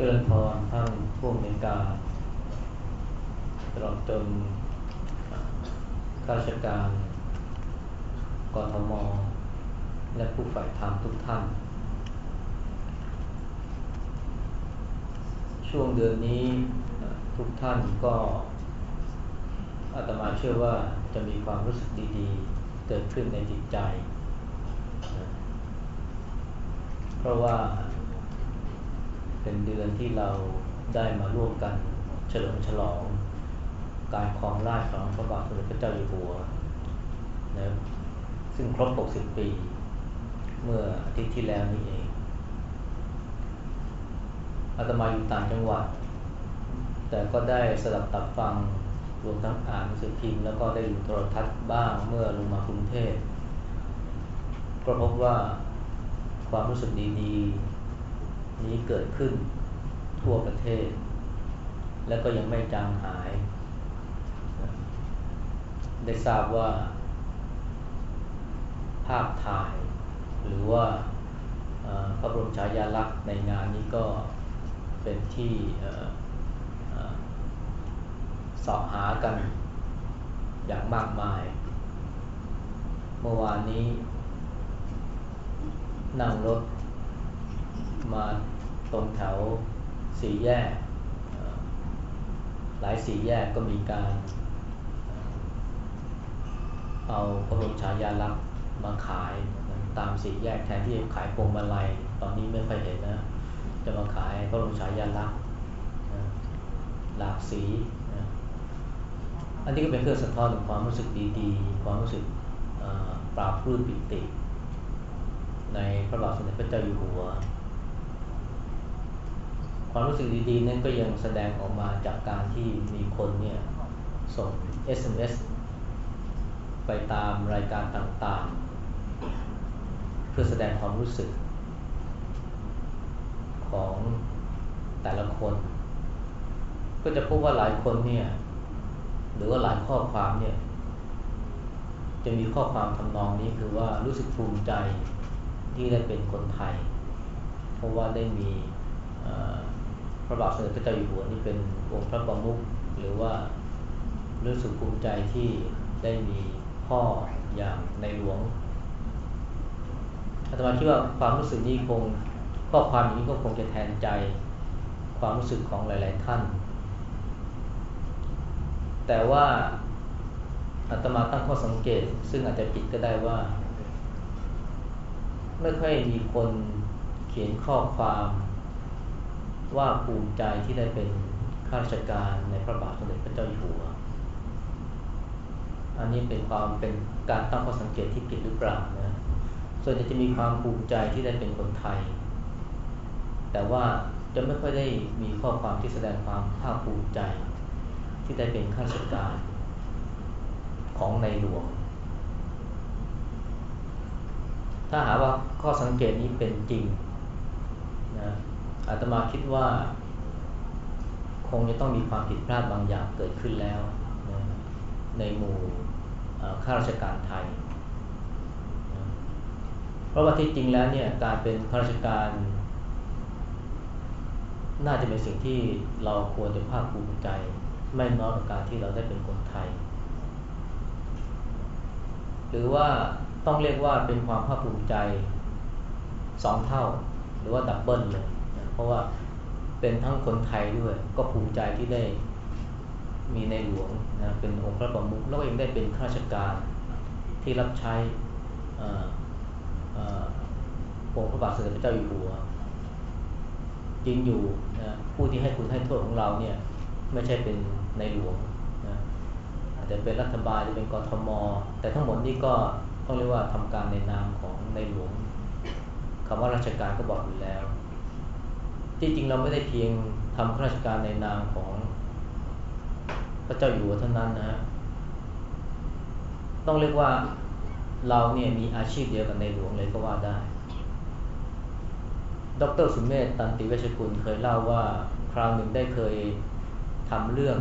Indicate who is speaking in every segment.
Speaker 1: เจริญพรท่านผู้มีการตลอดจนข้าราชการกทม และผู้ฝ่ายธรรมทุกท่าน ช่วงเดือนนี้ทุกท่านก็อาตมาเชื่อว่าจะมีความรู้สึกดีๆ เกิดขึ้นในจิตใจ เพราะว่า เป็นเดือนที่เราได้มาร่วมกันเฉลิมฉลอง การครองราชของพระบาทสมเด็จพระเจ้าอยู่หัวนะซึ่งครบ 60 ปี เมื่ออาทิตย์ที่แล้วนี้เองอาตมาอยู่ต่างจังหวัด แต่ก็ได้สดับตับฟังรวมทั้งอ่านหนังสือพิมพ์แล้วก็ได้ดูโทรทัศน์บ้างเมื่อลงมากรุงเทพก็พบว่าความรู้สึกดีๆ นี้เกิดขึ้นทั่วประเทศ และก็ยังไม่จางหาย ได้ทราบว่า ภาพถ่าย หรือว่าพระบรมฉายาลักษณ์ในงานนี้ก็เป็นที่สอบหากันอย่างมากมาย เมื่อวานนี้นั่งรถ มาตรงแถวสี่แยก หลายสี่แยกก็มีการ เอาพระบรมฉายาลักษณ์มาขายตามสี่แยกแทนที่จะขายพวงมาลัยตอนนี้ไม่ค่อยเห็นนะ จะมาขายพระบรมฉายาลักษณ์หลากสี อันนี้ก็เป็นเครื่องสะท้อนถึงความรู้สึกดีๆ ความรู้สึกปราบปลื้มปิติ ในพระบาทสมเด็จพระเจ้าอยู่หัว ความรู้สึกดีๆนั้นก็ยังแสดงออกมาจากการที่มีคนเนี่ยส่ง SMS ไปตามรายการต่างๆ เพื่อแสดงความรู้สึก ของแต่ละคน ก็จะพบว่าหลายคนเนี่ยหรือว่าหลายข้อความเนี่ยจะมีข้อความทำนองนี้คือว่ารู้สึกภูมิใจที่ได้เป็นคนไทย เพราะว่าได้มี พระบาทสมเด็จพระเจ้าอยู่หัวนี่เป็นองค์พระประมุขหรือว่ารู้สึกภูมิใจที่ได้มีพ่ออย่างในหลวงอาตมาคิดว่าความรู้สึกนี้คงข้อความอย่างนี้ก็คงจะแทนใจความรู้สึกของหลาย ๆ ท่าน แต่ว่าอาตมาตั้งข้อสังเกต ซึ่งอาจจะผิดก็ได้ว่า ไม่ค่อยมีคนเขียนข้อความ ว่าภูมิใจที่ได้เป็นข้าราชการในพระบาทสมเด็จพระเจ้าอยู่หัว อันนี้เป็นความเป็นการตั้งข้อสังเกตที่ผิดหรือเปล่านะส่วนจะจะมีความภูมิใจที่ได้เป็นคนไทย แต่ว่าจะไม่ค่อยได้มีข้อความที่แสดงความภาคภูมิใจ ที่ได้เป็นข้าราชการของในหลวง ถ้าหาว่าข้อสังเกตนี้เป็นจริงนะ อาตมาคิดว่า คงจะต้องมีความผิดพลาดบางอย่างเกิดขึ้นแล้วนะในหมู่ข้าราชการไทยเพราะว่าที่จริงแล้วเนี่ยการเป็นข้าราชการ น่าจะเป็นสิ่งที่เราควรจะภาคภูมิใจ ไม่น้อยกว่าการที่เราได้เป็นคนไทย หรือว่าต้องเรียกว่าเป็นความภาคภูมิใจสองเท่า หรือว่า double เลย เพราะว่าเป็นทั้งคนไทยด้วย ก็ภูมิใจที่ได้มีในหลวงนะเป็นองค์พระประมุขแล้วก็ยังได้เป็นข้าราชการที่รับใช้องค์พระบาทสมเด็จพระเจ้าอยู่หัวจริงอยู่นะผู้ที่ให้คุณให้โทษของเราเนี่ยไม่ใช่เป็นในหลวงนะอาจจะเป็นรัฐบาลจะเป็นกรทม แต่ทั้งหมดนี้ก็ต้องเรียกว่าทำการในนามของในหลวงคำว่าราชการก็บอกอยู่แล้ว ที่จริงเราไม่ได้เพียงทำข้าราชการในนามของพระเจ้าอยู่หัวเท่านั้นนะต้องเรียกว่าเราเนี่ยมีอาชีพเดียวกับในหลวงเลยก็ว่าได้ ดรสุมเมธตันติเวชกุลเคยเล่าว่าคราวหนึ่งได้เคยทำเรื่อง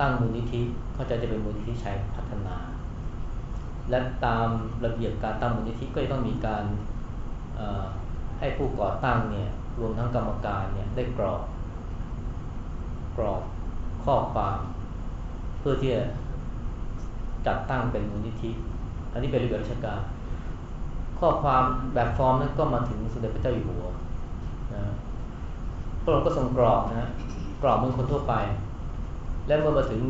Speaker 1: ตั้งมูลนิธิเขาจะจะเป็นมูลนิธิชัยพัฒนา และตามระเบียบการตั้งมูลนิธิก็ต้องมีการให้ผู้ก่อตั้งเนี่ย รวมทั้งกรรมการเนี่ยได้กรอกกรอกข้อความเพื่อที่จะจัดตั้งเป็นมูลนิธิ อันนี้เป็นระเบียบราชการ ข้อความแบบฟอร์มนั้นก็มาถึงสมเด็จพระเจ้าอยู่หัวนะพระองค์ก็ทรงกรอกนะกรอกเมืองคนทั่วไป และเมื่อมาถึง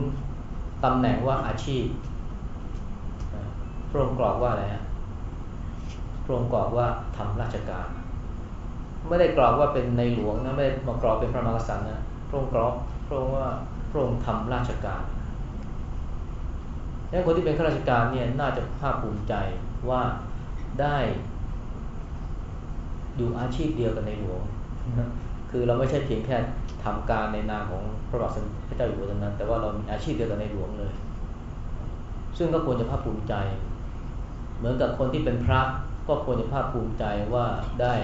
Speaker 1: ตำแหน่งว่าอาชีพพระองค์กรอกว่าอะไรฮะพระองค์กรอกว่าทำราชการ ไม่ได้กรอกว่าเป็นในหลวงนะไม่ได้มากรอกเป็นพระมหากษัตริย์นะพระองค์กรอกพระองค์ว่าพระองค์ทำราชการดังนั้นคนที่เป็นข้าราชการเนี่ยน่าจะภาคภูมิใจว่าได้อยู่อาชีพเดียวกันในหลวง คือเราไม่ใช่เพียงแค่ทำการในนามของพระบาทสมเด็จพระเจ้าอยู่หัวเท่านั้น แต่ว่าเรามีอาชีพเดียวกันในหลวงเลย ซึ่งก็ควรจะภาคภูมิใจ เหมือนกับคนที่เป็นพระก็ควรจะภาคภูมิใจว่าได้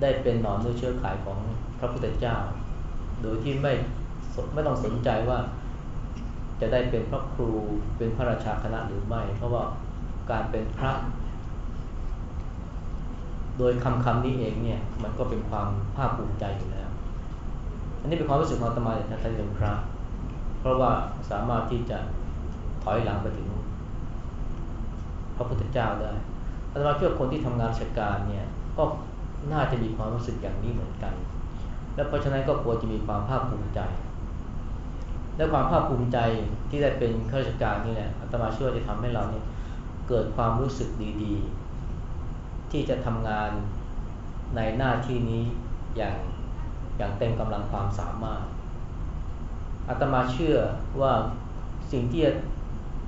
Speaker 1: ได้เป็นหนอนเนื้อเชื้อขายของพระพุทธเจ้า โดยที่ไม่ไม่ต้องสนใจว่าจะได้เป็นพระครูเป็นพระราชาคณะหรือไม่ เพราะว่าการเป็นพระ โดยคำคำนี้เองเนี่ย มันก็เป็นความภาคภูมิใจอยู่แล้ว อันนี้เป็นความรู้สึกของตมาในฐานะเป็นพระ เพราะว่าสามารถที่จะถอยหลังไปถึงพระพุทธเจ้าได้ อาตมาเชื่อคนที่ทำงานราชการเนี่ยก็น่าจะมีความรู้สึกอย่างนี้เหมือนกัน และเพราะฉะนั้นก็ควรจะมีความภาคภูมิใจ และความภาคภูมิใจที่ได้เป็นข้าราชการนี่แหละอาตมาเชื่อจะทำให้เราเนี่ยเกิดความรู้สึกดีๆ ที่จะทำงานในหน้าที่นี้อย่างอย่างเต็มกำลังความสามารถอาตมาเชื่อว่าสิ่งที่จะ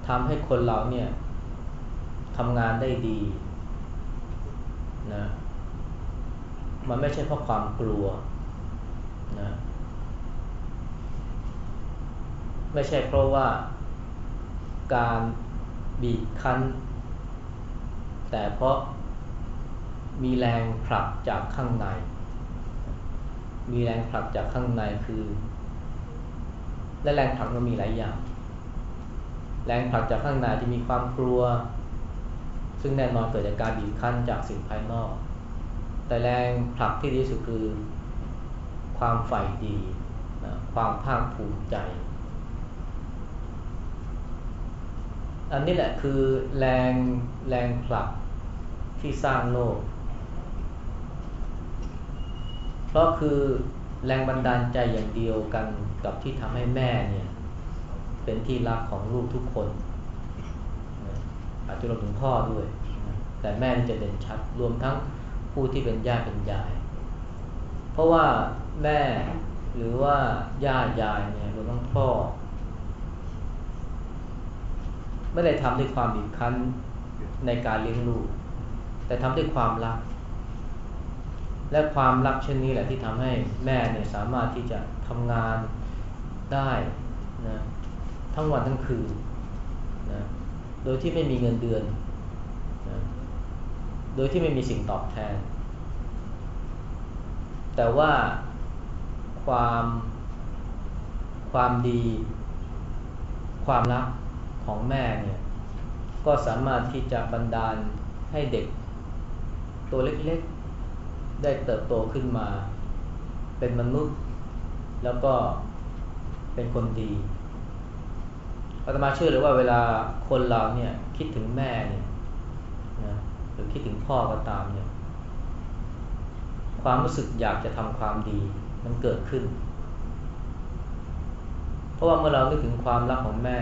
Speaker 1: ทำให้คนเราเนี่ยทำงานได้ดี นะมันไม่ใช่เพราะความกลัวนะไม่ใช่เพราะว่าการบีบคั้น แต่เพราะมีแรงผลักจากข้างใน มีแรงผลักจากข้างในคือ และแรงผลักมันมีหลายอย่าง แรงผลักจากข้างในจะมีความกลัว ซึ่งแน่นอนเกิดจากการบีบคั้นจากสิ่งภายนอก แต่แรงผลักที่ดีที่สุดคือ ความใฝ่ดีความภาคภูมิใจ อันนี้แหละคือแรงแรงผลักที่สร้างโลก เพราะคือแรงบันดาลใจอย่างเดียวกันกับที่ทำให้แม่เนี่ยเป็นที่รักของลูกทุกคน อาจจะรวมถึงพ่อด้วย แต่แม่จะเด่นชัดรวมทั้งผู้ที่เป็นญาติเป็นยาย เพราะว่าแม่หรือว่าญาติยายเนี่ยรวมทั้งพ่อ ไม่ได้ทำด้วยความบีบคั้นในการเลี้ยงลูก แต่ทำด้วยความรัก และความรักเช่นนี้แหละที่ทำให้แม่เนี่ยสามารถที่จะทำงานได้นะทั้งวันทั้งคืน โดยที่ไม่มีเงินเดือนนะโดยที่ไม่มีสิ่งตอบแทน แต่ว่าความความดี ความรักของแม่เนี่ยก็สามารถที่จะบันดาลให้เด็ก ตัวเล็กๆ ได้เติบโตขึ้นมา เป็นมนุษย์ แล้วก็เป็นคนดี อาตมาเชื่อเลยว่าเวลาคนเราเนี่ยคิดถึงแม่เนี่ยนะหรือคิดถึงพ่อก็ตามเนี่ย ความรู้สึกอยากจะทำความดีมันเกิดขึ้น เพราะว่าเมื่อเรานึกถึงความรักของแม่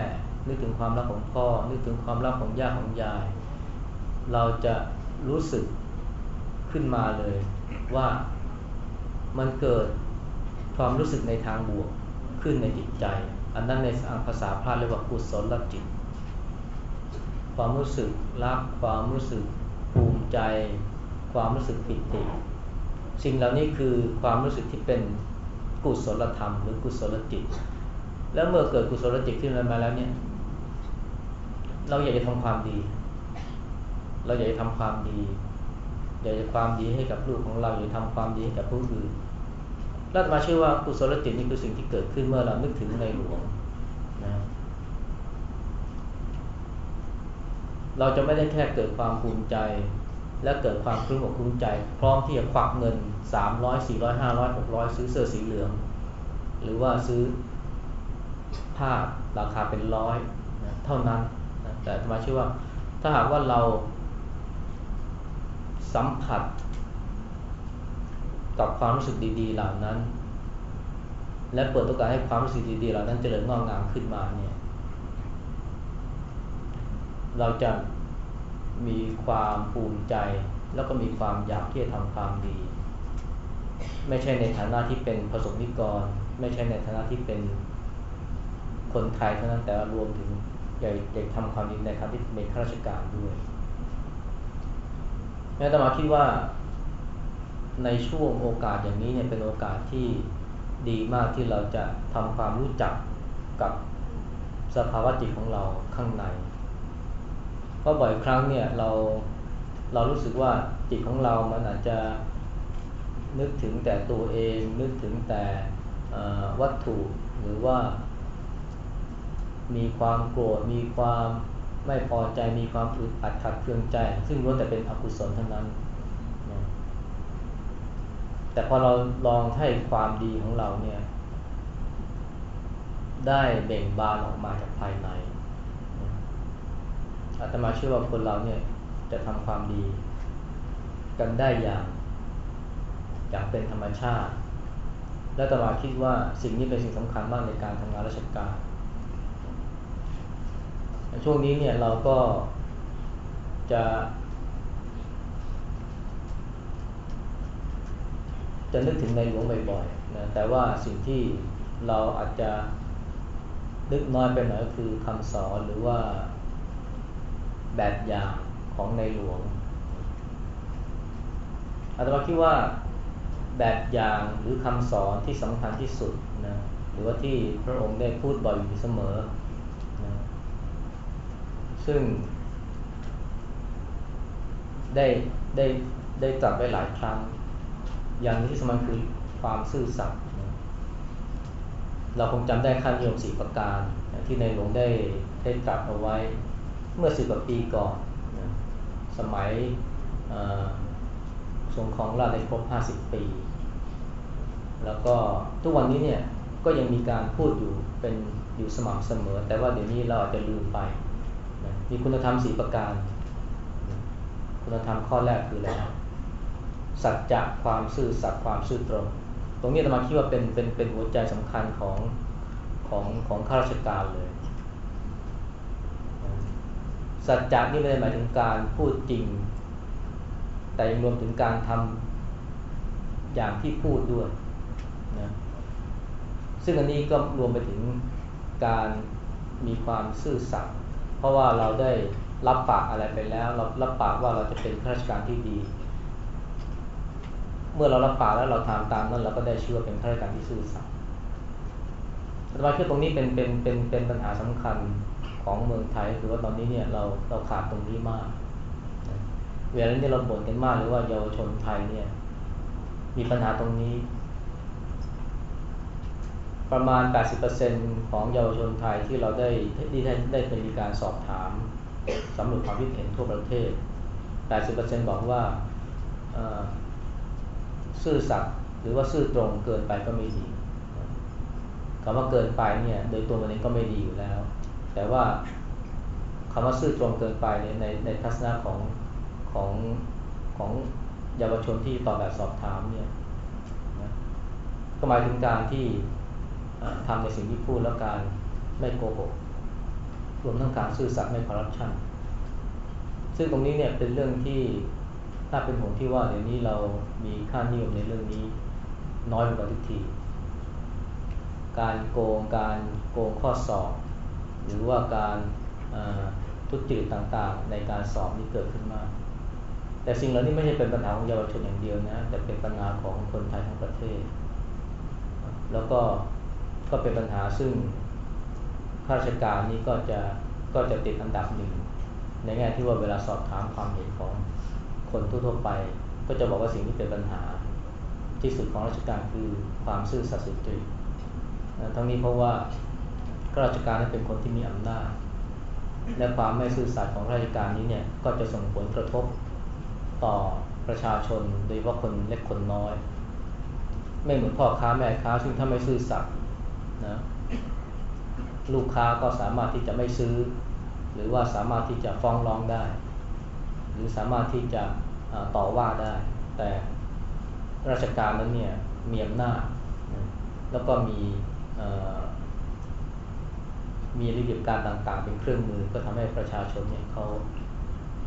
Speaker 1: นึกถึงความรักของพ่อ นึกถึงความรักของย่าของยาย เราจะรู้สึกขึ้นมาเลยว่ามันเกิดความรู้สึกในทางบวกขึ้นในจิตใจ อันนั้นในภาษาพระเรียกว่ากุศลจิต ความรู้สึกรัก ความรู้สึกภูมิใจ ความรู้สึกปิติ สิ่งเหล่านี้คือความรู้สึกที่เป็นกุศลธรรม หรือกุศลจิต แล้วเมื่อเกิดกุศลจิตขึ้นมาแล้วเนี่ย เราอยากจะทำความดี เราอยากจะทำความดี อยากจะความดีให้กับลูกของเรา อยากทำความดีให้กับผู้อื่น รัฐมาเชื่อว่ากุศลจิตนี่คือสิ่งที่เกิดขึ้นเมื่อเรานึกถึงในหลวงนะเราจะไม่ได้แค่เกิดความภูมิใจ และเกิดความคลุ้มอกคลุ้มใจ พร้อมที่จะควักเงิน 300 400 500 600 ซื้อเสื้อสีเหลือง หรือว่าซื้อผ้าราคาเป็นร้อยนะเท่านั้นนะแต่มาเชื่อว่าถ้าหากว่าเราสัมผัส กับความรู้สึกดี ๆ เหล่านั้น และเปิดโอกาสให้ความรู้สึกดีๆเหล่านั้นเจริญงอกงามขึ้นมาเนี่ยเราจะมีความภูมิใจแล้วก็มีความอยากที่จะทำความดี ไม่ใช่ในฐานะที่เป็นประสบนิกร ไม่ใช่ในฐานะที่เป็นคนไทยเท่านั้นแต่รวมถึงอยากอยากทำความดีในฐานะที่เป็นข้าราชการด้วยแม้แต่มาคิดว่า ในช่วงโอกาสอย่างนี้เนี่ยเป็นโอกาสที่ดีมากที่เราจะทำความรู้จักกับสภาวะจิตของเราข้างใน เพราะบ่อยครั้งเนี่ยเราเรารู้สึกว่าจิตของเรามันอาจจะนึกถึงแต่ตัวเองนึกถึงแต่วัตถุหรือว่า มีความโกรธมีความไม่พอใจมีความอึดอัดขัดเคืองใจ ซึ่งล้วนแต่เป็นอกุศลทั้งนั้น แต่พอเราลองให้ความดีของเราเนี่ย ได้เบ่งบานออกมาจากภายในอาตมาเชื่อว่าคนเราเนี่ยจะทำความดี กันได้อย่างอย่างเป็นธรรมชาติ และตมาคิดว่าสิ่งนี้เป็นสิ่งสำคัญมากในการทำงานราชการช่วงนี้เนี่ยเราก็จะ จะนึกถึงในหลวงบ่อยๆนะแต่ว่าสิ่งที่เราอาจจะนึกน้อยไปหน่อยก็คือคำสอนหรือว่าแบบอย่างของในหลวงอาตมาคิดว่าแบบอย่างหรือคำสอนที่สำคัญที่สุดนะหรือว่าที่พระองค์ได้พูดบ่อยอยู่เสมอนะซึ่ง ได้ได้ได้ตรัสไว้หลายครั้ง อย่างที่สำคัญคือความซื่อสัตย์เราคงจำได้ขั้นโยมสีประการ ที่ในหลวงได้ได้ตรัสเอาไว้เมื่อสิบกว่าปีก่อนนะสมัยทรงของราชในครบห้าสิบปี แล้วก็ทุกวันนี้เนี่ยก็ยังมีการพูดอยู่เป็นอยู่สม่ำเสมอ แต่ว่าเดี๋ยวนี้เราอาจจะลืมไปนะมีคุณธรรมสีประการ คุณธรรมข้อแรกคืออะไร สัจจะความซื่อสัตย์ความซื่อตรง ตรงนี้ธรรมาคิดว่าเป็นเป็นเป็นหัวใจสำคัญของของของข้าราชการเลย สัจจะนี่ไม่ได้หมายถึงการพูดจริง แต่ยังรวมถึงการทำอย่างที่พูดด้วยนะซึ่งอันนี้ก็รวมไปถึงการมีความซื่อสัตย์เพราะว่าเราได้รับปากอะไรไปแล้ว เรารับปากว่าเราจะเป็นข้าราชการที่ดี เมื่อเรารับปากแล้วเราทำตามนั้นเราก็ได้ชื่อว่าเป็นข้าราชการที่ซื่อสัตย์แต่ว่าคือตรงนี้เป็นเป็นเป็นเป็นปัญหาสำคัญของเมืองไทยคือว่าตอนนี้เนี่ยเราเราขาดตรงนี้มากเวลานี้เราบ่นกันมากหรือว่าเยาวชนไทยเนี่ย มีปัญหาตรงนี้ ประมาณ 80%ของเยาวชนไทยที่เราได้ที่ได้ได้เคยมีการสอบถามสำรวจความคิดเห็นทั่วประเทศ 80%บอกว่า ซื่อสัตย์หรือว่าซื่อตรงเกินไปก็ไม่ดีคำว่าเกินไปเนี่ย โดยตัวมันเองก็ไม่ดีอยู่แล้ว แต่ว่าคำว่าซื่อตรงเกินไปในในในทัศนะของของของเยาวชนที่ตอบแบบสอบถามเนี่ยก็หมายถึงการที่ทำในสิ่งที่พูดแล้วการไม่โกหกรวมทั้งการซื่อสัตย์ไม่คอร์รัปชันซึ่งตรงนี้เนี่ยเป็นเรื่องที่ ถ้าเป็นห่วงที่ว่าเดี๋ยวนี้เรามีค่านิยมในเรื่องนี้น้อยกว่าทุกที การโกงการโกงข้อสอบ หรือว่าการทุจริตต่างๆ ในการสอบนี่เกิดขึ้นมาก แต่สิ่งเหล่านี้ไม่ใช่เป็นปัญหาของเยาวชนอย่างเดียวนะแต่เป็นปัญหาของคนไทยทั้งประเทศ แล้วก็ก็เป็นปัญหาซึ่งข้าราชการนี่ก็จะก็จะติดอันดับหนึ่งในแง่ที่ว่าเวลาสอบถามความเห็นของ คนทั่วๆไป ก็จะบอกว่าสิ่งที่เป็นปัญหาที่สุดของราชการคือความซื่อสัตย์สุจริตทั้งนี้เพราะว่าข้าราชการนั้นเป็นคนที่มีอำนาจ และความไม่ซื่อสัตย์ของราชการนี้เนี่ยก็จะส่งผลกระทบต่อประชาชนโดยเฉพาะคนเล็กคนน้อย ไม่เหมือนพ่อค้าแม่ค้าซึ่งถ้าไม่ซื่อสัตย์นะลูกค้าก็สามารถที่จะไม่ซื้อ หรือว่าสามารถที่จะฟ้องร้องได้ หรือสามารถที่จะต่อว่าได้ แต่ราชการนั้นเนี่ยมีอำนาจแล้วก็มีมีระเบียบการต่างๆ เป็นเครื่องมือก็ทำให้ประชาชนเนี่ยเขา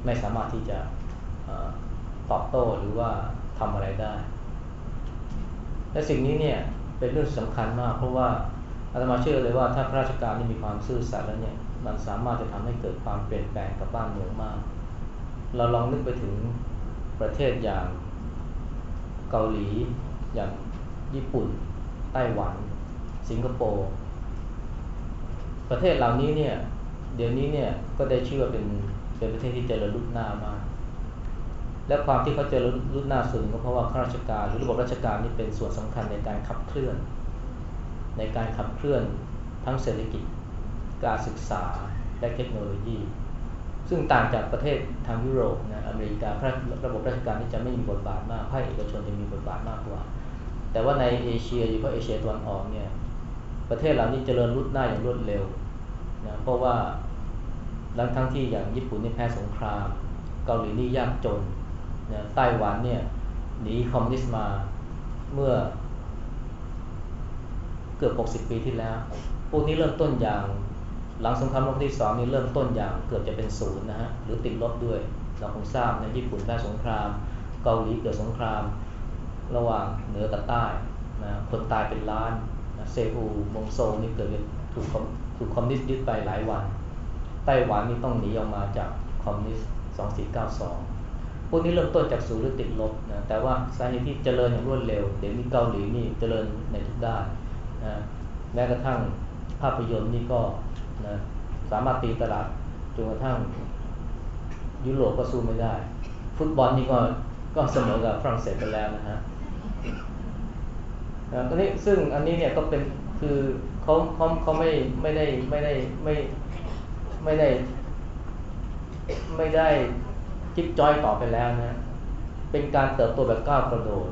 Speaker 1: ไม่สามารถที่จะตอบโต้หรือว่าทำอะไรได้ และสิ่งนี้เนี่ยเป็นเรื่องสำคัญมาก เพราะว่าอาตมาเชื่อเลยว่าถ้าราชการนี่มีความซื่อสัตย์แล้วเนี่ยมันสามารถจะทำให้เกิดความเปลี่ยนแปลงกับบ้านเมืองมาก เราลองนึกไปถึงประเทศอย่างเกาหลี อย่างญี่ปุ่น ไต้หวัน สิงคโปร์ ประเทศเหล่านี้เนี่ย เดี๋ยวนี้เนี่ยก็ได้ชื่อว่าเป็นเป็นประเทศที่เจริญรุ่งหน้ามากและความที่เขาเจริญรุ่งหน้าส่วนก็เพราะว่าข้าราชการหรือระบบราชการนี่เป็นส่วนสำคัญในการขับเคลื่อน ในการขับเคลื่อนทั้งเศรษฐกิจ การศึกษาและเทคโนโลยี ซึ่งต่างจากประเทศทางยุโรปนะอเมริการะบบราชการนี่จะไม่มีบทบาทมากภาคเอกชนจะมีบทบาทมากกว่า แต่ว่าในเอเชียอยู่เพาะเอเชียตะวันออกเนี่ยประเทศเหล่านี้เจริญรุ่งหน้าอย่างรวดเร็วนะเพราะว่าหลังทั้งที่อย่างญี่ปุ่นนี่แพ้สงคราม เกาหลีนี่ยากจนนะไต้หวันเนี่ยหนีคอมมิวนิสต์มาเมื่อเกือบ 60 ปีที่แล้ว พวกนี้เริ่มต้นอย่าง หลังสงครามโลกที่สองนี่เริ่มต้นอย่างเกือบจะเป็นศูนย์นะฮะหรือติดลบด้วย เราคงทราบในญี่ปุ่นแพ้สงคราม เกาหลีเกิดสงคราม ระหว่างเหนือกับใต้นะคนตายเป็นล้านนะเซอูมงโซนี่เกิดถูกถูกคอมมิวนิสต์ยึดไปหลายวัน ไต้หวันนี่ต้องหนีออกมาจากคอมมิวนิสต์2492 พวกนี้เริ่มต้นจากศูนย์หรือติดลบนะแต่ว่าสาเหตุที่เจริญอย่างรวดเร็วเดี๋ยวนี้เกาหลีนี่เจริญในทุกด้านนะแม้กระทั่งภาพยนตร์นี่ก็ นะสามารถตีตลาดจนกระทั่งยุโรปก็สู้ไม่ได้ ฟุตบอลนี่ก็ก็เสมอกับฝรั่งเศสไปแล้วนะฮะตอนนี้ซึ่งอันนี้เนี่ยก็เป็นคือเขาเขาเขาไม่ไม่ได้ไม่ได้ไม่ไม่ได้ ไม่ได้จิ๊บจอยต่อไปแล้วนะ เป็นการเติบโตแบบก้าวกระโดด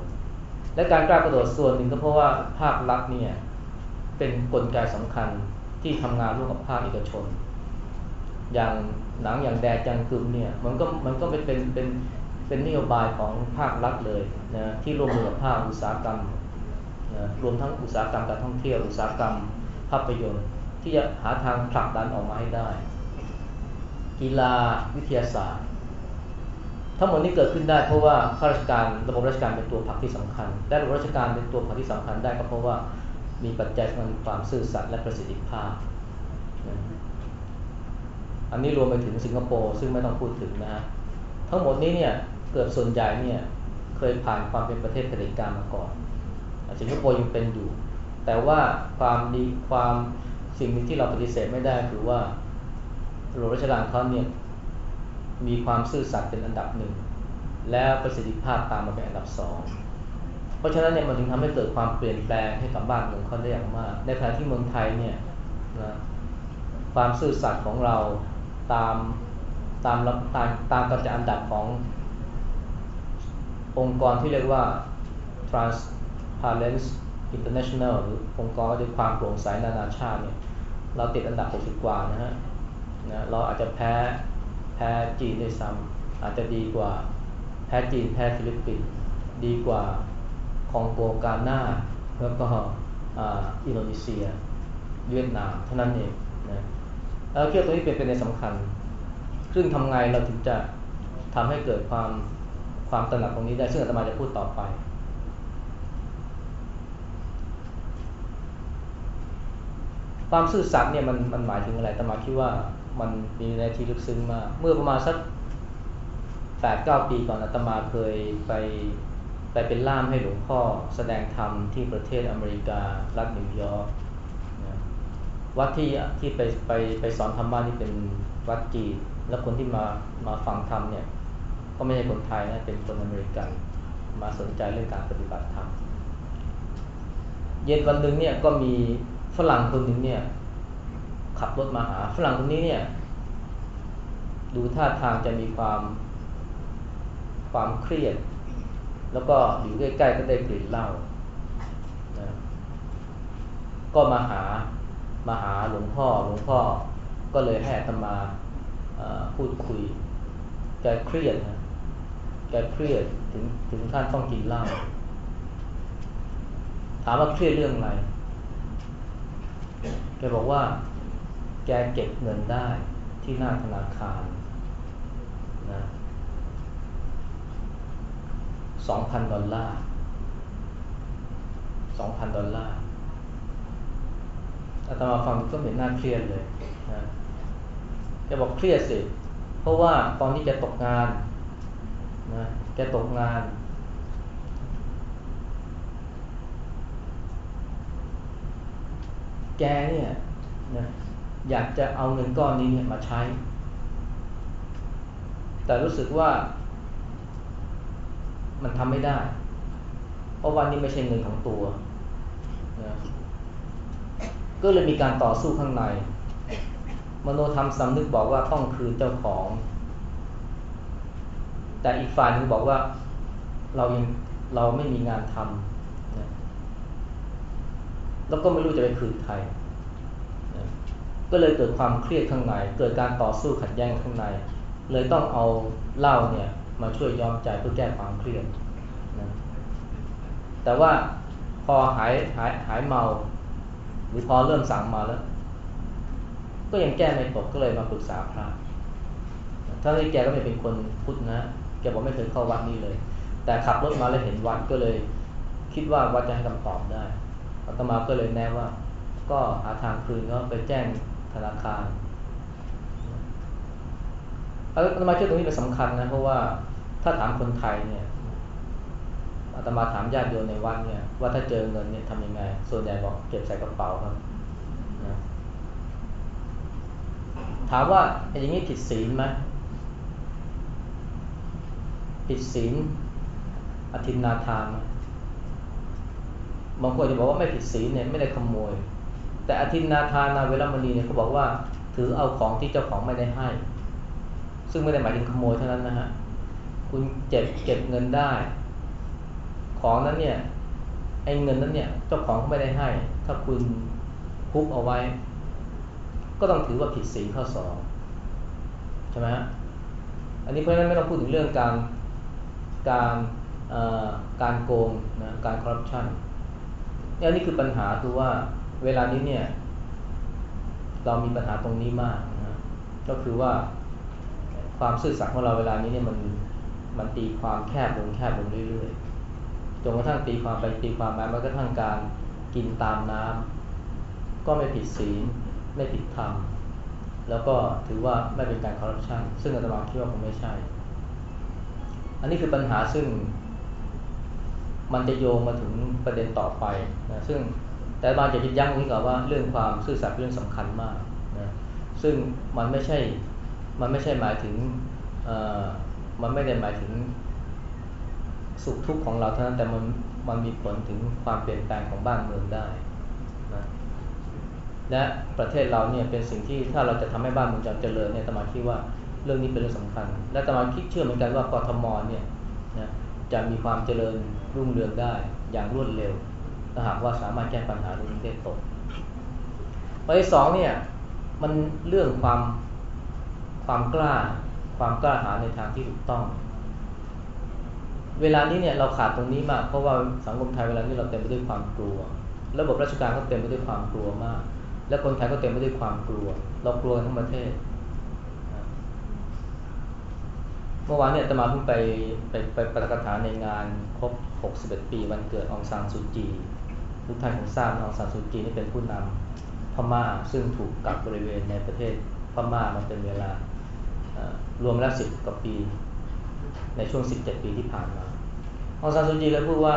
Speaker 1: และการก้าวกระโดดส่วนหนึ่งก็เพราะว่าภาครัฐเนี่ยเป็นนกลไกสำคัญ ที่ทำงานร่วมกับภาคเอกชน อย่างหนังอย่างแดดจังกึมเนี่ยมันก็มันก็เป็นเป็นเป็นเป็นนโยบายของภาครัฐเลยนะที่ร่วมมือกับภาคอุตสาหกรรมนะรวมทั้งอุตสาหกรรมการท่องเที่ยวอุตสาหกรรมภาพยนตร์ ที่จะหาทางผลักดันออกมาให้ได้ กีฬาวิทยาศาสตร์ ทั้งหมดนี้เกิดขึ้นได้เพราะว่าข้าราชการระบบราชการเป็นตัวผลักที่สำคัญและระบบราชการเป็นตัวผลักที่สำคัญได้ก็เพราะว่า มีปัจจัยมันความซื่อสัตย์และประสิทธิภาพอันนี้รวมไปถึงสิงคโปร์ซึ่งไม่ต้องพูดถึงนะฮะทั้งหมดนี้เนี่ยเกือบส่วนใหญ่เนี่ยเคยผ่านความเป็นประเทศเผด็จการมาก่อน สิงคโปร์ยังเป็นอยู่ แต่ว่าความดีความสิ่งที่เราปฏิเสธไม่ได้คือว่าโรงราชการเขาเนี่ยมีความซื่อสัตย์เป็นอันดับหนึ่งแล้วประสิทธิภาพตามมาเป็นอันดับสอง ราะฉะนั้นเนี่ยมันถึงทำให้เกิดความเปลี่ยนแปลงให้กับบ้านเมืองเขาได้อย่างมาก ในขณะที่เมืองไทยเนี่ยนะความซื่อสัตย์ของเราตามตามตามตามการจัดอันดับขององค์กรที่เรียกว่า Transparency International หรือองค์กรด้วยความโปร่งใสนานาชาติเนี่ยเราติดอันดับ 60 กว่านะฮะนะเราอาจจะแพ้แพ้จีนด้วยซ้ำอาจจะดีกว่า แพ้จีนแพ้ฟิลิปปินส์ดีกว่า องโกกาหน้า แล้วก็อินโดนีเซียเวียดนามเท่านั้นเองนะแล้วเกี่ยวตัวนี้เป็นเป็นในสำคัญ ซึ่งทำไงเราถึงจะทำให้เกิดความความตระหนักตรงนี้ได้ ซึ่งอาตมาจะพูดต่อไป ความซื่อสัตย์เนี่ยมันมันหมายถึงอะไรอาตมาคิดว่ามันมีในที่ลึกซึ้งมาก เมื่อประมาณสักแปดเก้าปีก่อนอาตมาเคยไป ไปเป็นล่ามให้หลวงพ่อแสดงธรรมที่ประเทศอเมริการัฐนิวยอร์กวัดที่ที่ไปไปไปสอนธรรมะนี่เป็นวัดจีนแล้วคนที่มามาฟังธรรมเนี่ยก็ไม่ใช่คนไทยนะเป็นคนอเมริกันมาสนใจเรื่องการปฏิบัติธรรมเย็นวันหนึ่งเนี่ยก็มีฝรั่งคนหนึ่งเนี่ย ขับรถมาหาฝรั่งคนนี้เนี่ย ดูท่าทางจะมีความความเครียด แล้วก็อยู่ใกล้ๆก็ได้กลิ่นเหล้านะก็มาหามาหาหลวงพ่อหลวงพ่อก็เลยให้ตมาพูดคุยแกเครียดนะแกเครียดถึงถึงขั้นต้องกินเหล้าถามว่าเครียดเรื่องอะไรแกบอกว่า แกเก็บเงินได้ที่หน้าธนาคารนะ สองพันดอลลาร์สองพันดอลลาร์อาตมาฟังก็เหมือนน่าเครียดเลยนะแกบอกเครียดสิ เพราะว่าตอนที่แกตกงานนะแกตกงาน แกเนี่ยนะอยากจะเอาเงินก้อนนี้เนี่ยมาใช้ แต่รู้สึกว่า มันทำไม่ได้ เพราะวันนี้ไม่ใช่เงินของตัวนะก็เลยมีการต่อสู้ข้างใน มโนธรรมสำนึกบอกว่าต้องคืนเจ้าของ แต่อีกฝ่ายนึงบอกว่าเรายังเราไม่มีงานทำนะแล้วก็ไม่รู้จะไปคืนใครนะก็เลยเกิดความเครียดข้างใน เกิดการต่อสู้ขัดแย้งข้างใน เลยต้องเอาเหล้าเนี่ย มาช่วยยอมใจเพื่อแก้ความเครียดนะแต่ว่าพอหายหายหายเมา หรือพอเริ่มสั่งมาแล้ว ก็ยังแก้ไม่ตกก็เลยมาปรึกษาพระถ้าที่แกก็ไม่เป็นคนพุทธนะแกบอกไม่เคยเข้าวัดนี้เลย แต่ขับรถมาแล้วเห็นวัดก็เลย คิดว่าวัดจะให้คำตอบได้อาตมาก็เลยแนะว่า ก็หาทางคืนก็ไปแจ้งธนาคาร อาตมาเชื่อตรงนี้เป็นสำคัญนะเพราะว่าถ้าถามคนไทยเนี่ยอาตมาถามญาติโยมในวัดเนี่ย ว่าถ้าเจอเงินเนี่ยทำยังไง ส่วนใหญ่บอกเก็บใส่กระเป๋าครับนะถามว่าอย่างนี้ผิดศีลไหมผิดศีลอธินาทานบางคนจะบอกว่าไม่ผิดศีลเนี่ยไม่ได้ขโมย แต่อธินาทานาเวลามณีเนี่ยเขาบอกว่า ถือเอาของที่เจ้าของไม่ได้ให้ ซึ่งไม่ได้หมายถึงขโมยเท่านั้นนะฮะคุณเจ็บเก็บเงินได้ ของนั้นเนี่ยไอ้เงินนั้นเนี่ยเจ้าของไม่ได้ให้ ถ้าคุณคุกเอาไว้ ก็ต้องถือว่าผิดศีลข้อสองใช่ไหมฮะอันนี้เพราะฉะนั้นไม่ต้องพูดถึงเรื่องการการการโกงนะการคอร์รัปชันนี่นี่คือปัญหาคือว่าเวลานี้เนี่ย เรามีปัญหาตรงนี้มากนะก็คือว่า ความซื่อสัตย์ของเราเวลานี้เนี่ยมันมันตีความแคบลงแคบลงเรื่อยๆจนกระทั่งตีความไปตีความมาแม้กระทั่งการกินตามน้ำก็ไม่ผิดศีลไม่ผิดธรรมแล้วก็ถือว่าไม่เป็นการคอร์รัปชันซึ่งอาตมาคิดว่าคงไม่ใช่ อันนี้คือปัญหาซึ่ง มันจะโยงมาถึงประเด็นต่อไปนะซึ่งแต่บางจะยิดยั้งนี้ก่อนว่าเรื่องความซื่อสัตย์เรื่องสำคัญมากนะซึ่งมันไม่ใช่ มันไม่ใช่หมายถึงมันไม่ได้หมายถึงสุขทุกข์ของเราเท่านั้นแต่มันมันมีผลถึงความเปลี่ยนแปลงของบ้านเมืองได้นะและประเทศเราเนี่ยเป็นสิ่งที่ถ้าเราจะทำให้บ้านเมืองเจริญเนี่ยตมาคิดว่าเรื่องนี้เป็นเรื่องสำคัญ และตมาคิดเชื่อเหมือนกันว่ากรทมเนี่ยนะจะมีความเจริญรุ่งเรืองได้อย่างรวดเร็วถ้าหากว่าสามารถแก้ปัญหาเรื่องนี้ได้ตกประเด็นสองเนี่ยมันเรื่องความ ความกล้า ความกล้าหาในทางที่ถูกต้อง เวลานี้เนี่ยเราขาดตรงนี้มาก เพราะว่าสังคมไทยเวลานี้เราเต็มไปด้วยความกลัว ระบบราชการก็เต็มไปด้วยความกลัวมาก และคนไทยก็เต็มไปด้วยความกลัว เรากลัวทั้งประเทศ เมื่อวานเนี่ยตมาเพิ่งไปไปไปประกาศในงานครบ 61 ปีวันเกิดองซานซูจีทุกท่านคงทราบองซานซูจีนี่เป็นผู้นำพม่าซึ่งถูกกักบริเวณในประเทศพม่ามาเป็นเวลา รวมแล้วสิบกว่าปี ในช่วงสิบเจ็ดปีที่ผ่านมาองซานซูจีเลยพูดว่า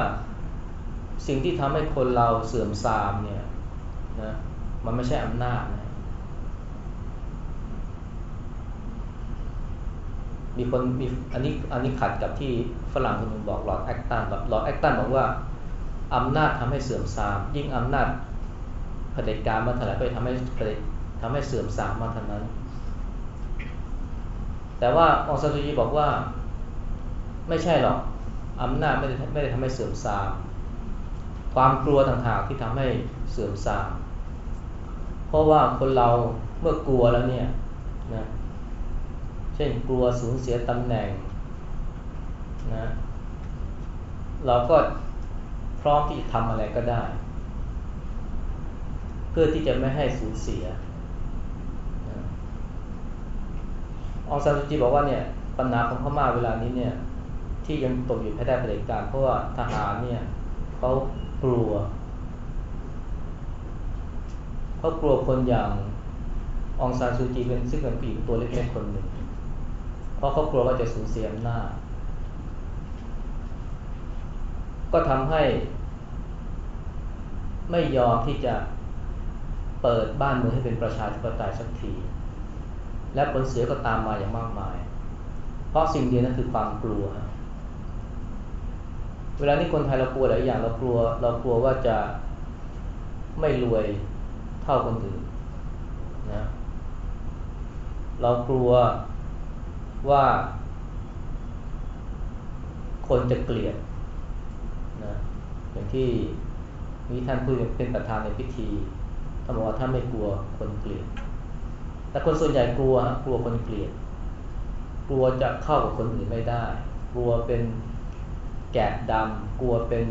Speaker 1: สิ่งที่ทำให้คนเราเสื่อมทรามเนี่ยนะมันไม่ใช่อำนาจนะมีคนมีอันนี้อันนี้ขัดกับที่ฝรั่งคนนึงบอกลอดแอคตันหลอดแอคตันบอกว่าอำนาจทำให้เสื่อมทราม ยิ่งอำนาจเผด็จการมาเท่าไหร่ก็ทำให้ทำให้เสื่อมทรามมากเท่านั้น แต่ว่าองซานซูจีบอกว่าไม่ใช่หรอกอำนาจไม่ได้ไม่ได้ทำให้เสื่อมทราม ความกลัวต่างหาที่ทำให้เสื่อมทราม เพราะว่าคนเราเมื่อกลัวแล้วเนี่ยนะเช่นกลัวสูญเสียตำแหน่งนะเราก็พร้อมที่จะทำอะไรก็ได้ เพื่อที่จะไม่ให้สูญเสีย องซานสุจีบอกว่าเนี่ยปัญหาของพม่าเวลานี้เนี่ยที่ยังตกอยู่ภายใต้เผด็จการเพราะว่าทหารเนี่ยเขากลัวเขากลัวคนอย่างองซานซูจีเป็นซึ่งเป็นผู้หญิงตัวเล็กๆคนหนึ่งเพราะเขากลัวว่าจะสูญเสียอำนาจก็ทำให้ไม่ยอมที่จะเปิดบ้านเมืองให้เป็นประชาธิปไตยสักที และผลเสียก็ตามมาอย่างมากมาย เพราะสิ่งเดียวนั้นคือความกลัว เวลาที่คนไทยเรากลัวหลายอย่างเรากลัว เรากลัวว่าจะไม่รวยเท่าคนอื่นนะเรากลัวว่า คนจะเกลียดนะอย่างที่มีท่านพูดเป็นประธานในพิธีท่านบอกว่าท่าไม่กลัวคนเกลียด แต่คนส่วนใหญ่กลัวกลัวคนเกลียด กลัวจะเข้ากับคนอื่นไม่ได้ กลัวเป็นแกะดำกลัวเป็น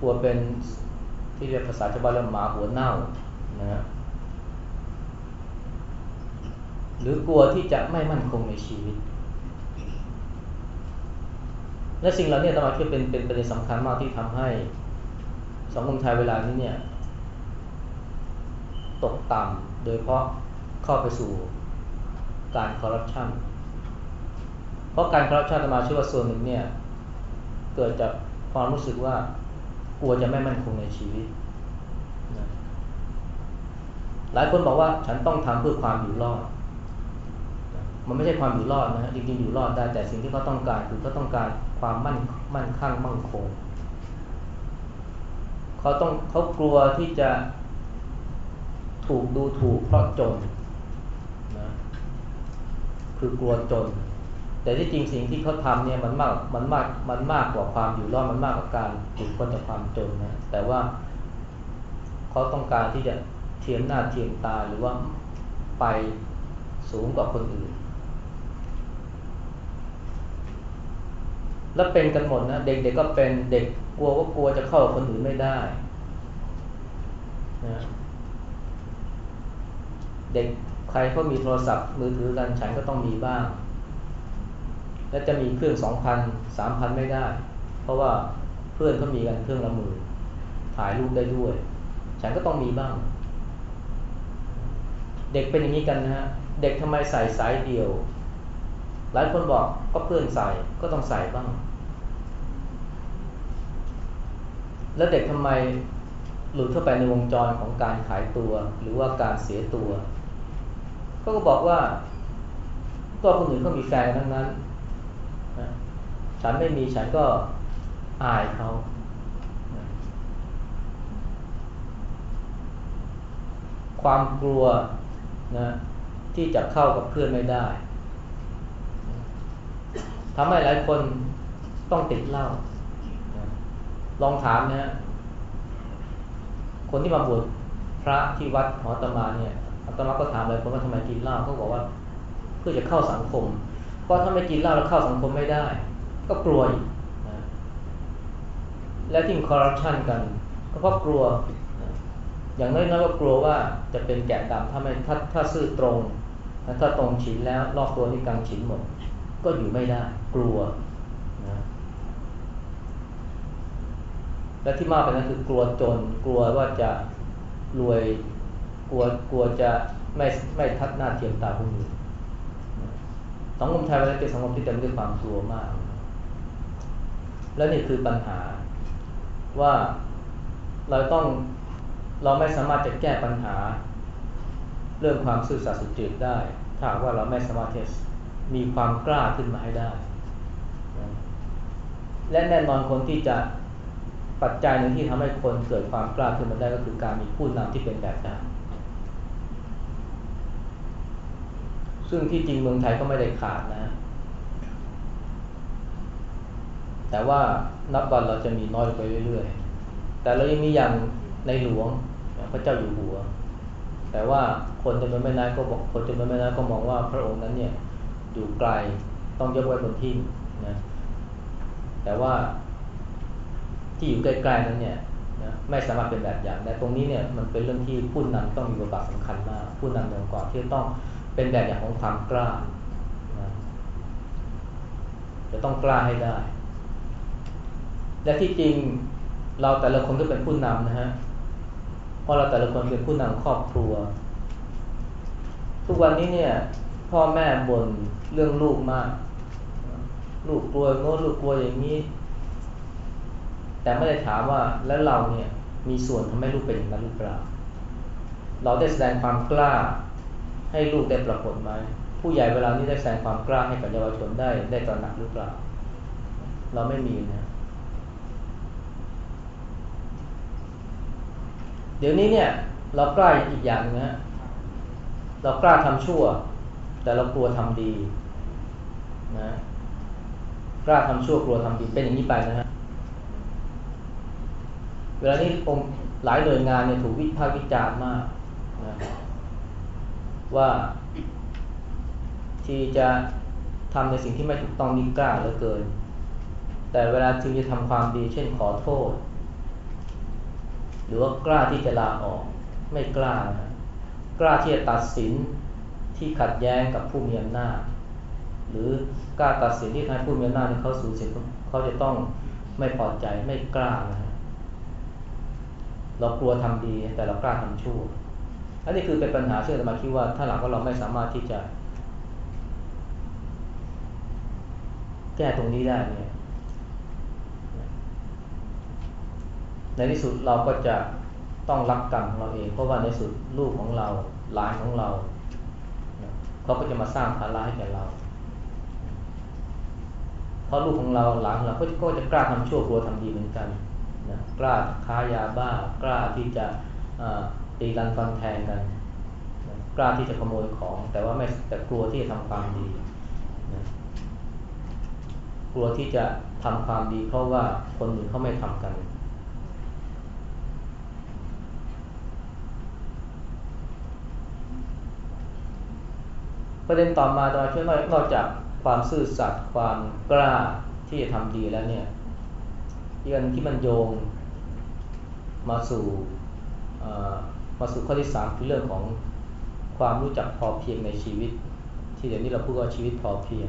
Speaker 1: กลัวเป็นที่เรียกภาษาชาวบ้านเรียกหมาหัวเน่านะหรือกลัวที่จะไม่มั่นคงในชีวิต และสิ่งเหล่านี้ต้องมาช่วยเป็นเป็นประเด็นสำคัญมากที่ทำให้สังคมไทยเวลานี้เนี่ย ตกต่ำโดยเพราะเข้าไปสู่การคอร์รัปชันเพราะการคอร์รัปชันมาชื่อว่าส่วนหนึ่งเนี่ยเกิดจากความรู้สึกว่ากลัวจะไม่มั่นคงในชีวิตหลายคนบอกว่าฉันต้องทำเพื่อความอยู่รอด มันไม่ใช่ความอยู่รอดนะจริงๆอยู่รอดได้ แต่สิ่งที่เขาต้องการคือเขาต้องการความมั่นมั่นคั่งมั่งคง เขาต้องเขากลัวที่จะ ถูกดูถูกเพราะจนนะคือกลัวจน แต่ที่จริงสิ่งที่เขาทำเนี่ยมันมากมันมากมันมากกว่าความอยู่รอดมันมากกว่าการถูกพ้นจากความจนนะแต่ว่าเขาต้องการที่จะเทียมหน้าเทียมตาหรือว่าไปสูงกว่าคนอื่น แล้วเป็นกันหมดนะเด็กๆกก็เป็นเด็กกลัวว่ากลัวจะเข้ากับคนอื่นไม่ได้นะ เด็กใครเขามีโทรศัพท์มือถือกันฉันก็ต้องมีบ้าง และจะมีเครื่องสองพันสามพันไม่ได้ เพราะว่าเพื่อนเขามีกันเครื่องละหมื่นถ่ายรูปได้ด้วย ฉันก็ต้องมีบ้าง เด็กเป็นอย่างนี้กันนะฮะเด็กทำไมใส่สายเดียว หลายคนบอกก็เพื่อนใส่ก็ต้องใส่บ้าง แล้วเด็กทำไมหลุดเข้าไปในวงจรของการขายตัว หรือว่าการเสียตัว เขาก็บอกว่าก็คนอื่นเขามีแฟนทั้งนั้นนะฉันไม่มีฉันก็อายเขาความกลัวนะที่จะเข้ากับเพื่อนไม่ได้ทำให้หลายคนต้องติดเหล้าลองถามนะคนที่มาบวชพระที่วัดหอตมาเนี่ย อาตมาก็ถามเลยคนว่าทำไมกินเหล้าเขาบอกว่า เพื่อจะเข้าสังคม เพราะถ้าไม่กินเหล้าแล้วเข้าสังคมไม่ได้ ก็กลัวนะและที่คอร์รัปชันกัน ก็เพราะกลัว อย่างน้อยๆก็กลัวว่าจะเป็นแกะดำถ้าไม่ถ้าถ้าซื่อตรงถ้าตรงฉินแล้วรอบตัวนี่กังฉินหมด ก็อยู่ไม่ได้ กลัวและที่มากไปนั้นคือกลัวจน กลัวว่าจะรวย กลัวกลัวจะไม่ไม่ทัดหน้าเทียมตาผู้อื่นสังคมไทยวันนี้เป็นสังคมที่เต็มด้วยความกลัวมาก และนี่คือปัญหาว่าเราต้องเราไม่สามารถจะแก้ปัญหา เรื่องความซื่อสัตย์สุจริตได้ ถ้าว่าเราไม่สามารถที่มีความกล้าขึ้นมาให้ได้ และแน่นอนคนที่จะปัจจัยหนึ่งที่ทำให้คนเกิดความกล้าขึ้นมาได้ก็คือการมีผู้นำที่เป็นแบบอย่าง ซึ่งที่จริงเมืองไทยก็ไม่ได้ขาดนะ แต่ว่านับวันเราจะมีน้อยไปเรื่อยๆ แต่เรายังมีอย่างในหลวงพระเจ้าอยู่หัว แต่ว่าคนจำนวนไม่น้อยก็บอกคนจำนวนไม่น้อยก็มองว่าพระองค์นั้นเนี่ยอยู่ไกลต้องยกไว้บนที่นะแต่ว่าที่อยู่ใกล้ๆนั้นเนี่ยนะไม่สามารถเป็นแบบอย่างได้ตรงนี้เนี่ยมันเป็นเรื่องที่ผู้นำต้องมีบทบาทสำคัญมาก ผู้นำในองค์กรที่ต้อง เป็นแบบอย่างของความกล้าจะต้องกล้าให้ได้ และที่จริงเราแต่ละคนก็เป็นผู้นำนะฮะ เพราะเราแต่ละคนเป็นผู้นำครอบครัว ทุกวันนี้เนี่ย พ่อแม่บ่นเรื่องลูกมาก ลูกกลัวโน้ลูกกลัวอย่างนี้ แต่ไม่ได้ถามว่าแล้วเราเนี่ยมีส่วนทำให้ลูกเป็นอย่างนั้นหรือเปล่า เราได้แสดงความกล้า ให้ลูกได้ปรากฏไหมผู้ใหญ่เวลานี้ได้แสดงความกล้าให้กับเยาวชนได้ได้ตระหนักหรือเปล่า เราไม่มีนะเดี๋ยวนี้เนี่ย เรากล้าอีกอย่างนะเรากล้าทำชั่ว แต่เรากลัวทำดีนะกล้าทำชั่วกลัวทำดีเป็นอย่างนี้ไปนะฮะเวลานี้องหลายหน่วยงานเนี่ยถูกวิพากษ์วิจารณ์มากนะ ว่าที่จะทำในสิ่งที่ไม่ถูกต้องนี่กล้าเหลือเกิน แต่เวลาที่จะทำความดี เช่นขอโทษ หรือว่ากล้าที่จะลาออก ไม่กล้านะกล้าที่จะตัดสินที่ขัดแย้งกับผู้มีอำนาจหรือกล้าตัดสินที่ทำให้ผู้มีอำนาจเขาสูญเสียเขาจะต้องไม่พอใจไม่กล้านะเรากลัวทำดีแต่เรากล้าทำชั่ว อันนี้คือเป็นปัญหาที่เรามาคิดว่า ถ้าหลังว่าเราไม่สามารถที่จะ แก้ตรงนี้ได้เนี่ยในที่สุดเราก็จะต้องรับกรรมของเราเอง เพราะว่าในสุดลูกของเราหลานของเราเขาก็จะมาสร้างภาระให้แก่เราเพราะลูกของเราหลานเราก็จะกล้าทำชั่วกลัวทำดีเหมือนกันนะกล้าค้ายาบ้ากล้าที่จะ ตีรันฟันแทงกันนะกล้าที่จะขโมยของ แต่ว่าไม่แต่กลัวที่จะทำความดีนะกลัวที่จะทำความดีเพราะว่าคนอื่นเขาไม่ทำกัน ประเด็นต่อมาตอนช่วยนอกจากความซื่อสัตย์ความกล้าที่จะทำดีแล้วเนี่ยอีกอันที่มันโยงมาสู่ มาสู่ข้อที่สามคือเรื่องของความรู้จักพอเพียงในชีวิต ที่เดี๋ยวนี้เราพูดว่าชีวิตพอเพียง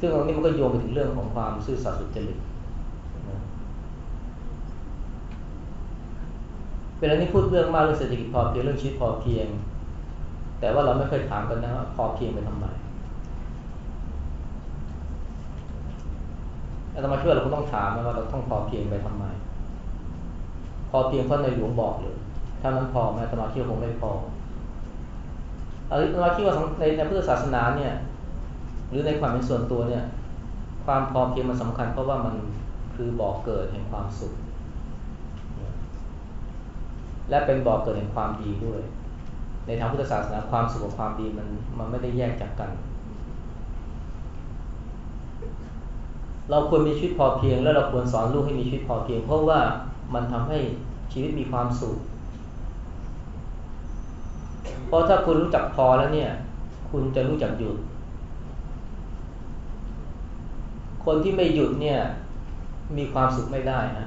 Speaker 1: ซึ่งตรงนี้มันก็โยงไปถึงเรื่องของความซื่อสัตย์สุจริตเวลานี้พูดเรื่องมากเรื่องเศรษฐกิจพอเพียงเรื่องชีวิตพอเพียง แต่ว่าเราไม่เคยถามกันนะว่าพอเพียงไปทำไมอาตมาเชื่อเราก็ต้องถามนะว่าเราต้องพอเพียงไปทำไม พอเพียงเพราะในหลวงบอกเลย ถ้านั้นพอมาตมาเชื่อคงไม่พออาตมาคิดว่าในในพุทธศาสนาเนี่ยหรือในความเป็นส่วนตัวเนี่ยความพอเพียงมันสำคัญ เพราะว่ามันคือบ่อกเกิดแห่งความสุข และเป็นบ่อกเกิดแห่งความดีด้วย ในทางพุทธศาสนาความสุขกับความดีมันมันไม่ได้แยกจากกัน เราควรมีชีวิตพอเพียง และเราควรสอนลูกให้มีชีวิตพอเพียง เพราะว่ามันทำให้ชีวิตมีความสุข เพราะถ้าคุณรู้จักพอแล้วเนี่ย คุณจะรู้จักหยุด คนที่ไม่หยุดเนี่ย มีความสุขไม่ได้นะ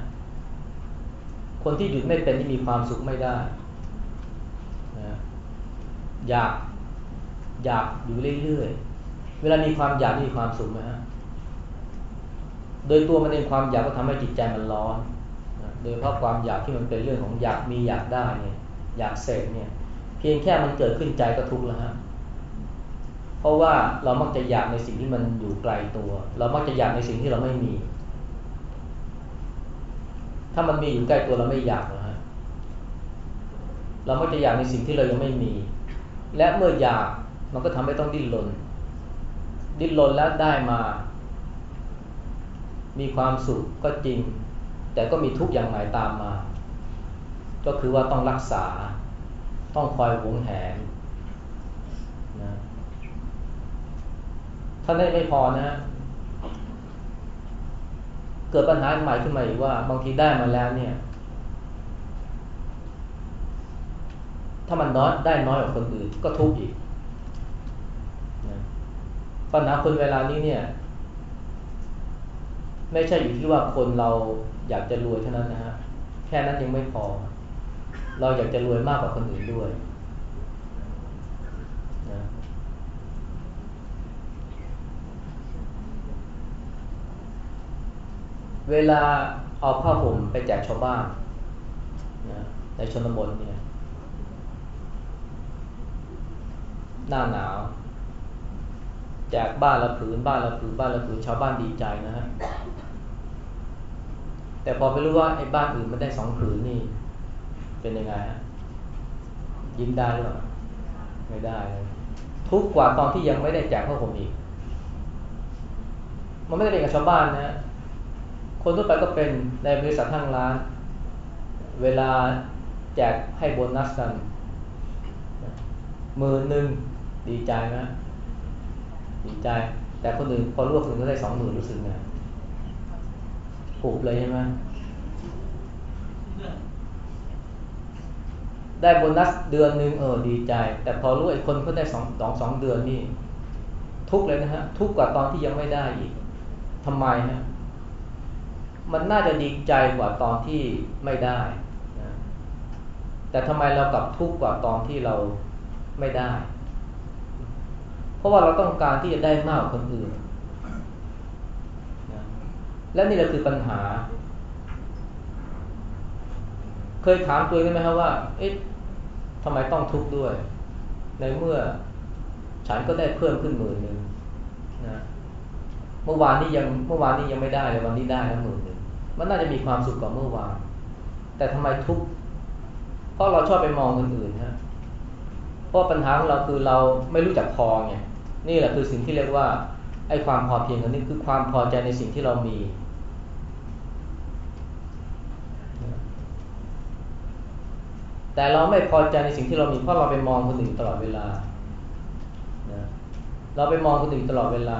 Speaker 1: คนที่หยุดไม่เป็นที่มีความสุขไม่ได้นะอยากอยากอยู่เรื่อยๆ เวลามีความอยากมีความสุขไหมฮะ โดยตัวมันเองความอยากก็ทำให้จิตใจมันร้อน โดยเพราะความอยากที่มันเป็นเรื่องของอยากมีอยากได้เนี่ย อยากเสพเนี่ย พียงแค่มันเกิดขึ้นใจก็ทุกข์แล้วฮะ เพราะว่าเรามักจะอยากในสิ่งที่มันอยู่ไกลตัว เรามักจะอยากในสิ่งที่เราไม่มี ถ้ามันมีอยู่ใกล้ตัวเราไม่อยากนะฮะ เรามักจะอยากในสิ่งที่เรายังไม่มี และเมื่ออยากมันก็ทำให้ต้องดิ้นรน ดิ้นรนแล้วได้มา มีความสุขก็จริง แต่ก็มีทุกอย่างหมายตามมา ก็คือว่าต้องรักษา ต้องคอยหวงแหนนะท่านั้นไม่พอนะฮะเกิดปัญหาใหม่ขึ้นมาอีกว่า บางทีได้มาแล้วเนี่ย ถ้ามันน้อยได้น้อยกว่าคนอื่น ก็ทุกข์อีกนะปัญหาคนเวลานี้เนี่ย ไม่ใช่อยู่ที่ว่าคนเราอยากจะรวยเท่านั้นนะฮะ แค่นั้นยังไม่พอ เราอยากจะรวยมากกว่าคนอื่นด้วยนะเวลาเอาผ้าห่มไปแจกชาวบ้านนะในชนบทเนี่ยหน้าหนาว แจกบ้านละผืนบ้านละผืนบ้านละผืนชาวบ้านดีใจนะฮะแต่พอไปรู้ว่าไอ้บ้านอื่นมันได้สองผืนนี่ เป็นยังไงฮะยิ้มได้หรือเปล่าไม่ได้เลยทุกกว่าตอนที่ยังไม่ได้แจกผ้าห่มอีก มันไม่ได้เป็นกับชาวบ้านนะคนทั่วไปก็เป็นในบริษัททางร้าน เวลาแจกให้โบนัสกันมือหนึ่งดีใจไหมดีใจ แต่คนอื่นพอรวบถึงก็ได้สองหมื่นรู้สึกไงผูกเลยใช่ไหม ได้โบนัสเดือนหนึ่งเออดีใจ แต่พอรู้ไอ้คนเขาได้สองสองสองเดือนนี่ ทุกเลยนะฮะ ทุกกว่าตอนที่ยังไม่ได้อีกทำไมฮะมันน่าจะดีใจกว่าตอนที่ไม่ได้นะแต่ทำไมเรากลับทุกข์กว่าตอนที่เราไม่ได้ เพราะว่าเราต้องการที่จะได้มากกว่าคนอื่นนะและนี่แหละคือปัญหา เคยถามตัวเองไหมครับว่า เอ๊ะ ทำไมต้องทุกข์ด้วย ในเมื่อฉันก็ได้เพิ่มขึ้นหมื่นหนึ่งนะเมื่อวานนี้ยังเมื่อวานนี้ยังไม่ได้เลยวันนี้ได้แล้วหมื่นหนึ่งมันน่าจะมีความสุขกว่าเมื่อวาน แต่ทำไมทุกข์เพราะเราชอบไปมองคนอื่นฮะเพราะปัญหาของเราคือเราไม่รู้จักพอไงนี่แหละคือสิ่งที่เรียกว่าไอ้ความพอเพียงอันนี้คือความพอใจในสิ่งที่เรามี แต่เราไม่พอใจในสิ่งที่เรามีเพราะเราไปมองคนอื่นตลอดเวลาเราไปมองคนอื่นตลอดเวลา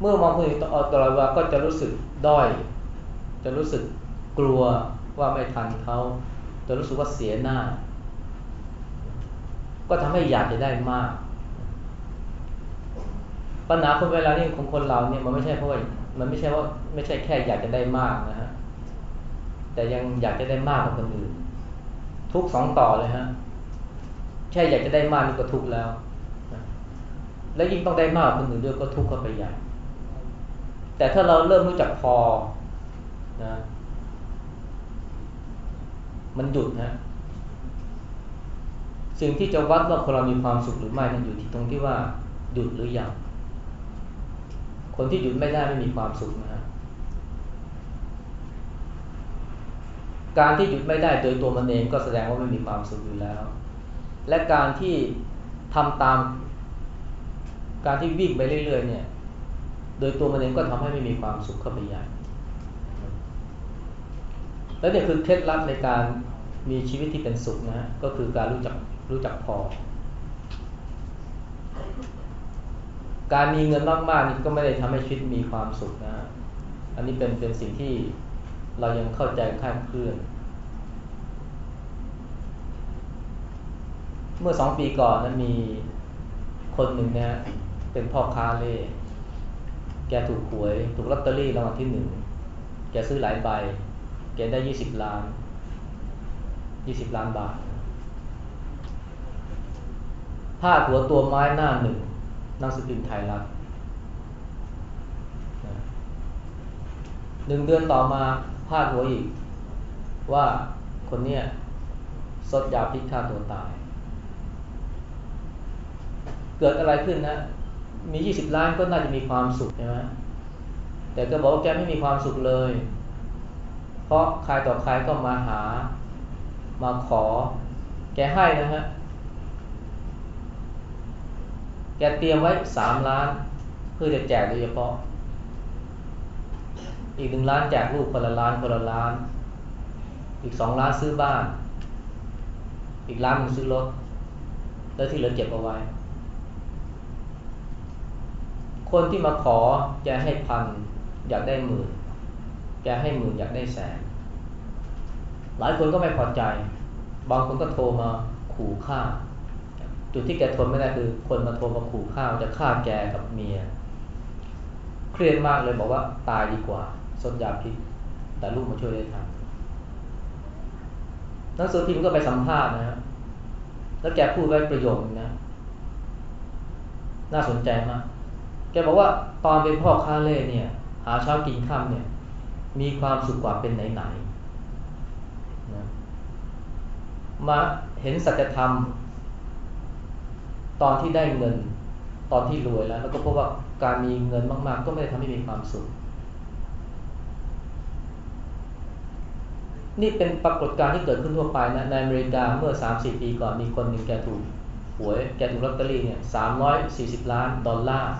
Speaker 1: เมื่อมองคนอื่นตลอดเวลาก็จะรู้สึกด้อย จะรู้สึกกลัวว่าไม่ทันเขาจะรู้สึกว่าเสียหน้า ก็ทำให้อยากจะได้มาก ปัญหาคนเวลานี้ของคนเราเนี่ยมันไม่ใช่เพราะว่ามันไม่ใช่ว่าไม่ใช่แค่อยากจะได้มากนะฮะ แต่ยังอยากจะได้มากกว่าคนอื่น ทุกสองต่อเลยฮะแค่อยากจะได้มากนี่ก็ทุกแล้ว แล้วยิ่งต้องได้มากคนอื่นด้วยก็ทุกข์เข้าไปใหญ่แต่ถ้าเราเริ่มรู้จักพอนะมันหยุดนะ สิ่งที่จะวัดว่าคนเรามีความสุขหรือไม่นั้นอยู่ที่ตรงที่ว่าหยุดหรือยังคนที่หยุดไม่ได้ไม่มีความสุขนะฮะ การที่หยุดไม่ได้โดยตัวมันเองก็แสดงว่าไม่มีความสุขอยู่แล้ว และการที่ทำตาม การที่วิ่งไปเรื่อยๆ เนี่ย โดยตัวมันเองก็ทำให้ไม่มีความสุขเข้าไปใหญ่แล้วเนี่ยคือเคล็ดลับในการมีชีวิตที่เป็นสุขนะ ก็คือการรู้จักรู้จักพอ การมีเงินมากๆนี่ก็ไม่ได้ทำให้ชีวิตมีความสุขนะ อันนี้เป็นเป็นสิ่งที่ เรายังเข้าใจคลาดเคลื่อน เมื่อสองปีก่อนนะมีคนหนึ่งนะเป็นพ่อค้าเล่แกถูกหวย ถูกลอตเตอรี่รางวัลที่หนึ่ง แกซื้อหลายใบ แกได้ยี่สิบล้านยี่สิบล้านบาทพาดหัวตัวไม้หน้าหนึ่งนังสือพิมพ์ไทยรัฐหนึ่งเดือนต่อมาาดหัวอีก ว่าคนเนี้ยสดยาพิษฆ่าตัวตาย เกิดอะไรขึ้นนะ มียี่สิบล้านก็น่าจะมีความสุขใช่ไหมแต่ก็บอกว่าแกไม่มีความสุขเลย เพราะใครต่อใครก็มาหา มาขอ แกให้นะฮะ แกเตรียมไว้สามล้าน เพื่อจะแจกโดยเฉพาะ อีกหนึ่งล้านแจกลูกคนละล้านคนละล้าน อีกสองล้านซื้อบ้าน อีกล้านนึงซื้อรถ แล้วที่เหลือเก็บเอาไว้ คนที่มาขอแกให้พันอยากได้หมื่นแกให้หมื่นอยากได้แสน หลายคนก็ไม่พอใจ บางคนก็โทรมาขู่ฆ่า จุดที่แกทนไม่ได้คือ คนมาโทรมาขู่ฆ่าจะฆ่าแกกับเมีย เครียดมากเลยบอกว่าตายดีกว่า สดยาพิษแต่ลูกมาช่วยได้ทันนังสือพิมพ์ก็ไปสัมภาษณ์นะฮะแล้วแกพูดไว้ประโยคนึงนะ น่าสนใจมาก แกบอกว่าตอนเป็นพ่อค้าเล่เนี่ย หาเช้ากินข้ามเนี่ย มีความสุขกว่าเป็นไหนๆนะมาเห็นสัจธรรม ตอนที่ได้เงิน ตอนที่รวยแล้ว แล้วก็พบว่าการมีเงินมาก ๆ ก็ไม่ได้ทำให้มีความสุข นี่เป็นปรากฏการณ์ที่เกิดขึ้นทั่วไปนะในอเมริกาเมื่อ 3-4 ปีก่อนมีคนหนึ่งแกถูกหวยแกถูกลอตเตอรี่เนี่ย340 ล้านดอลลาร์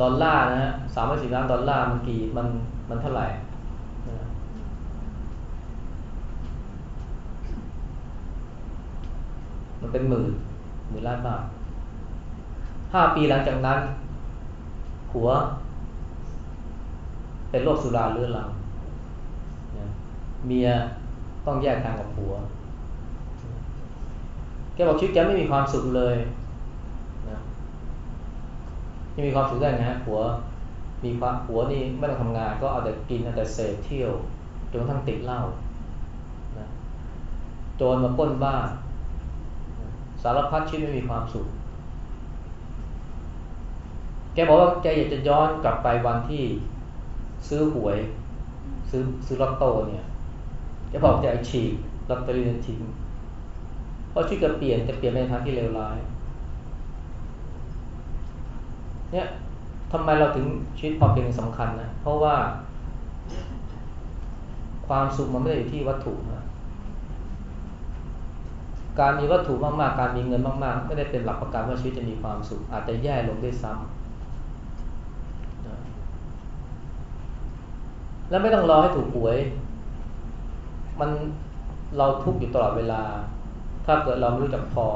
Speaker 1: ดอลลาร์นะฮะ340ล้านดอลลาร์มันกี่มันมันเท่าไหร่มันเป็นหมื่นหมื่นล้านบาทห้าปีหลังจากนั้น หัว เป็นโรคสุราเรื้อรัง เมียต้องแยกทางกับผัว แกบอกชีวิตแกไม่มีความสุขเลยนะจะมีความสุขได้ไงฮะผัว มีความผัวนี่ไม่ต้องทำงาน ก็เอาแต่กินเอาแต่เสพเที่ยวจนทั้งติดเหล้านะโจรมาป้นบ้านสารพัดชีวิตไม่มีความสุข แกบอกว่าแกอยากจะย้อนกลับไปวันที่ซื้อหวย ซื้อซื้อลอตโต้เนี่ย จะบอกจะฉีกลอตเตอรี่ทิ้งเพราะชีวิตจะเปลี่ยนจะเปลี่ยนในทางที่เลวร้าย เนี่ยทำไมเราถึงชีวิตพอเพียงสำคัญนะ เพราะว่า ความสุขมันไม่ได้อยู่ที่วัตถุนะการมีวัตถุมากๆ การมีเงินมากๆ ไม่ได้เป็นหลักประกันว่าชีวิตจะมีความสุข อาจจะแย่ลงด้วยซ้ำแล้วไม่ต้องรอให้ถูกหวย มันเราทุกข์อยู่ตลอดเวลา ถ้าเกิดเราไม่รู้จักพอ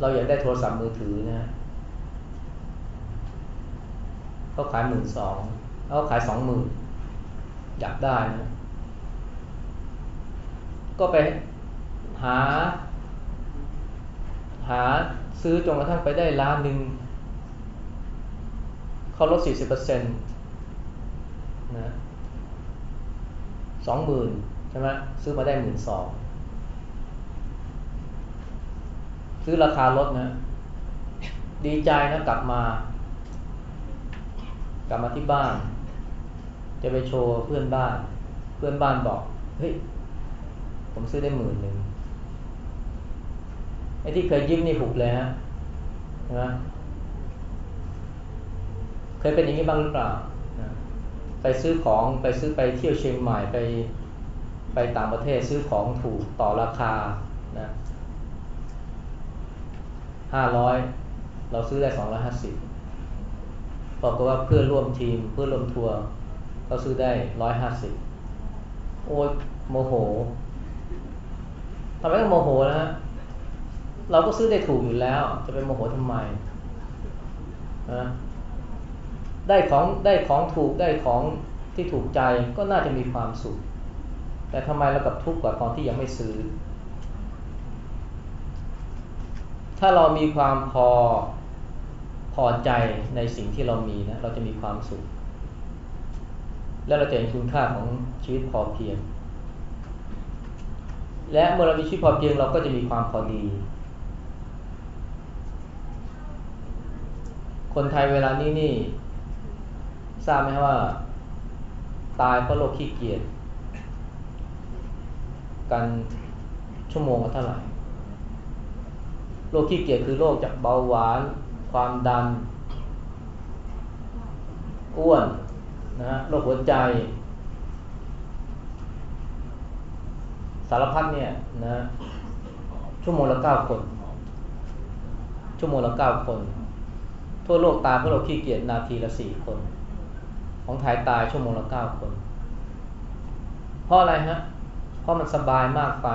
Speaker 1: เราอยากได้โทรศัพท์มือถือนะเขาขายหมื่นสองเขาขายสองหมื่นอยากได้นะก็ไปหา หาซื้อจนกระทั่งไปได้ล้านหนึ่ง เขาลดสี่สิบเปอร์เซ็นต์นะสองหมื่นใช่ไหมซื้อมาได้หมื่นสองซื้อราคาลดนะ ดีใจนะกลับมา กลับมาที่บ้าน จะไปโชว์เพื่อนบ้าน เพื่อนบ้านบอก เฮ้ย ผมซื้อได้หมื่นหนึ่งไอ้ที่เคยยิ้มนี่หุบเลยฮะนะเค ยเป็นอย่างนี้บ้างหรือเปล่าไปซื้อของไปซื้อไปเที่ยวเชียงใหม่ไปไปต่างประเทศซื้อของถูกต่อราคานะห้าร้อยเราซื้อได้สองร้อยห้าสิบบอกว่าเพื่อร่วมทีมเพื่อร่วมทัวร์เราซื้อได้ร้อยห้าสิบโอ้ยโมโหทำไมต้องโมโหนะฮะเราก็ซื้อได้ถูกอยู่แล้ว จะไปโมโหทำไมนะ ได้ของได้ของถูกได้ของที่ถูกใจก็น่าจะมีความสุข แต่ทำไมเรากับทุกข์กว่าตอนที่ยังไม่ซื้อ ถ้าเรามีความพอพอใจในสิ่งที่เรามีนะเราจะมีความสุข และเราจะเห็นคุณค่าของชีวิตพอเพียง และเมื่อเรามีชีวิตพอเพียงเราก็จะมีความพอดีคนไทยเวลานี้นี่ ทราบไหมว่า ตายเพราะโรคขี้เกียจกันชั่วโมงละเท่าไหร่โรคขี้เกียจคือโรคจากเบาหวาน ความดัน อ้วนนะโรคหัวใจ สารพัดเนี่ยนะชั่วโมงละเก้าคน ชั่วโมงละเก้าคน ทั่วโลกตายเพราะโรคขี้เกียจนาทีละสี่คน ของไทยตายชั่วโมงละเก้าคน เพราะอะไรฮะ เพราะมันสบายมากไป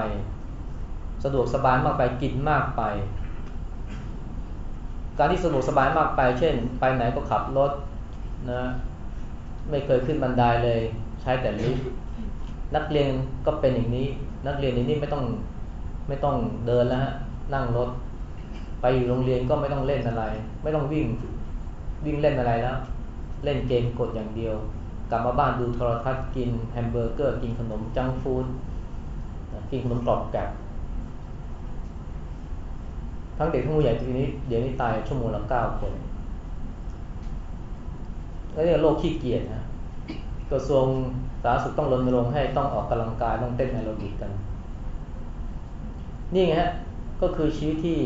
Speaker 1: สะดวกสบายมากไปกินมากไป การที่สะดวกสบายมากไป เช่น ไปไหนก็ขับรถนะไม่เคยขึ้นบันไดเลย ใช้แต่ลิฟต์นักเรียนก็เป็นอย่างนี้ นักเรียนในนี้ไม่ต้องไม่ต้องเดินแล้วฮะนั่งรถ ไปอยู่โรงเรียนก็ไม่ต้องเล่นอะไร ไม่ต้องวิ่งวิ่งเล่นอะไรแล้ว เล่นเกมกดอย่างเดียว กลับมาบ้านดูโทรทัศน์กินแฮมเบอร์เกอร์กินขนม junk food กินขนมกรอบแกรบทั้งเด็กทั้งผู้ใหญ่ทีนี้เดี๋ยวนี้ตายชั่วโมงละเก้าคน แล้วเนี่ยโรคขี้เกียจนะกระทรวงสาธารณสุขต้องรณรงค์ให้ต้องออกกำลังกายต้องเต้นแอโรบิกกัน นี่ไงฮะก็คือชีวิตที่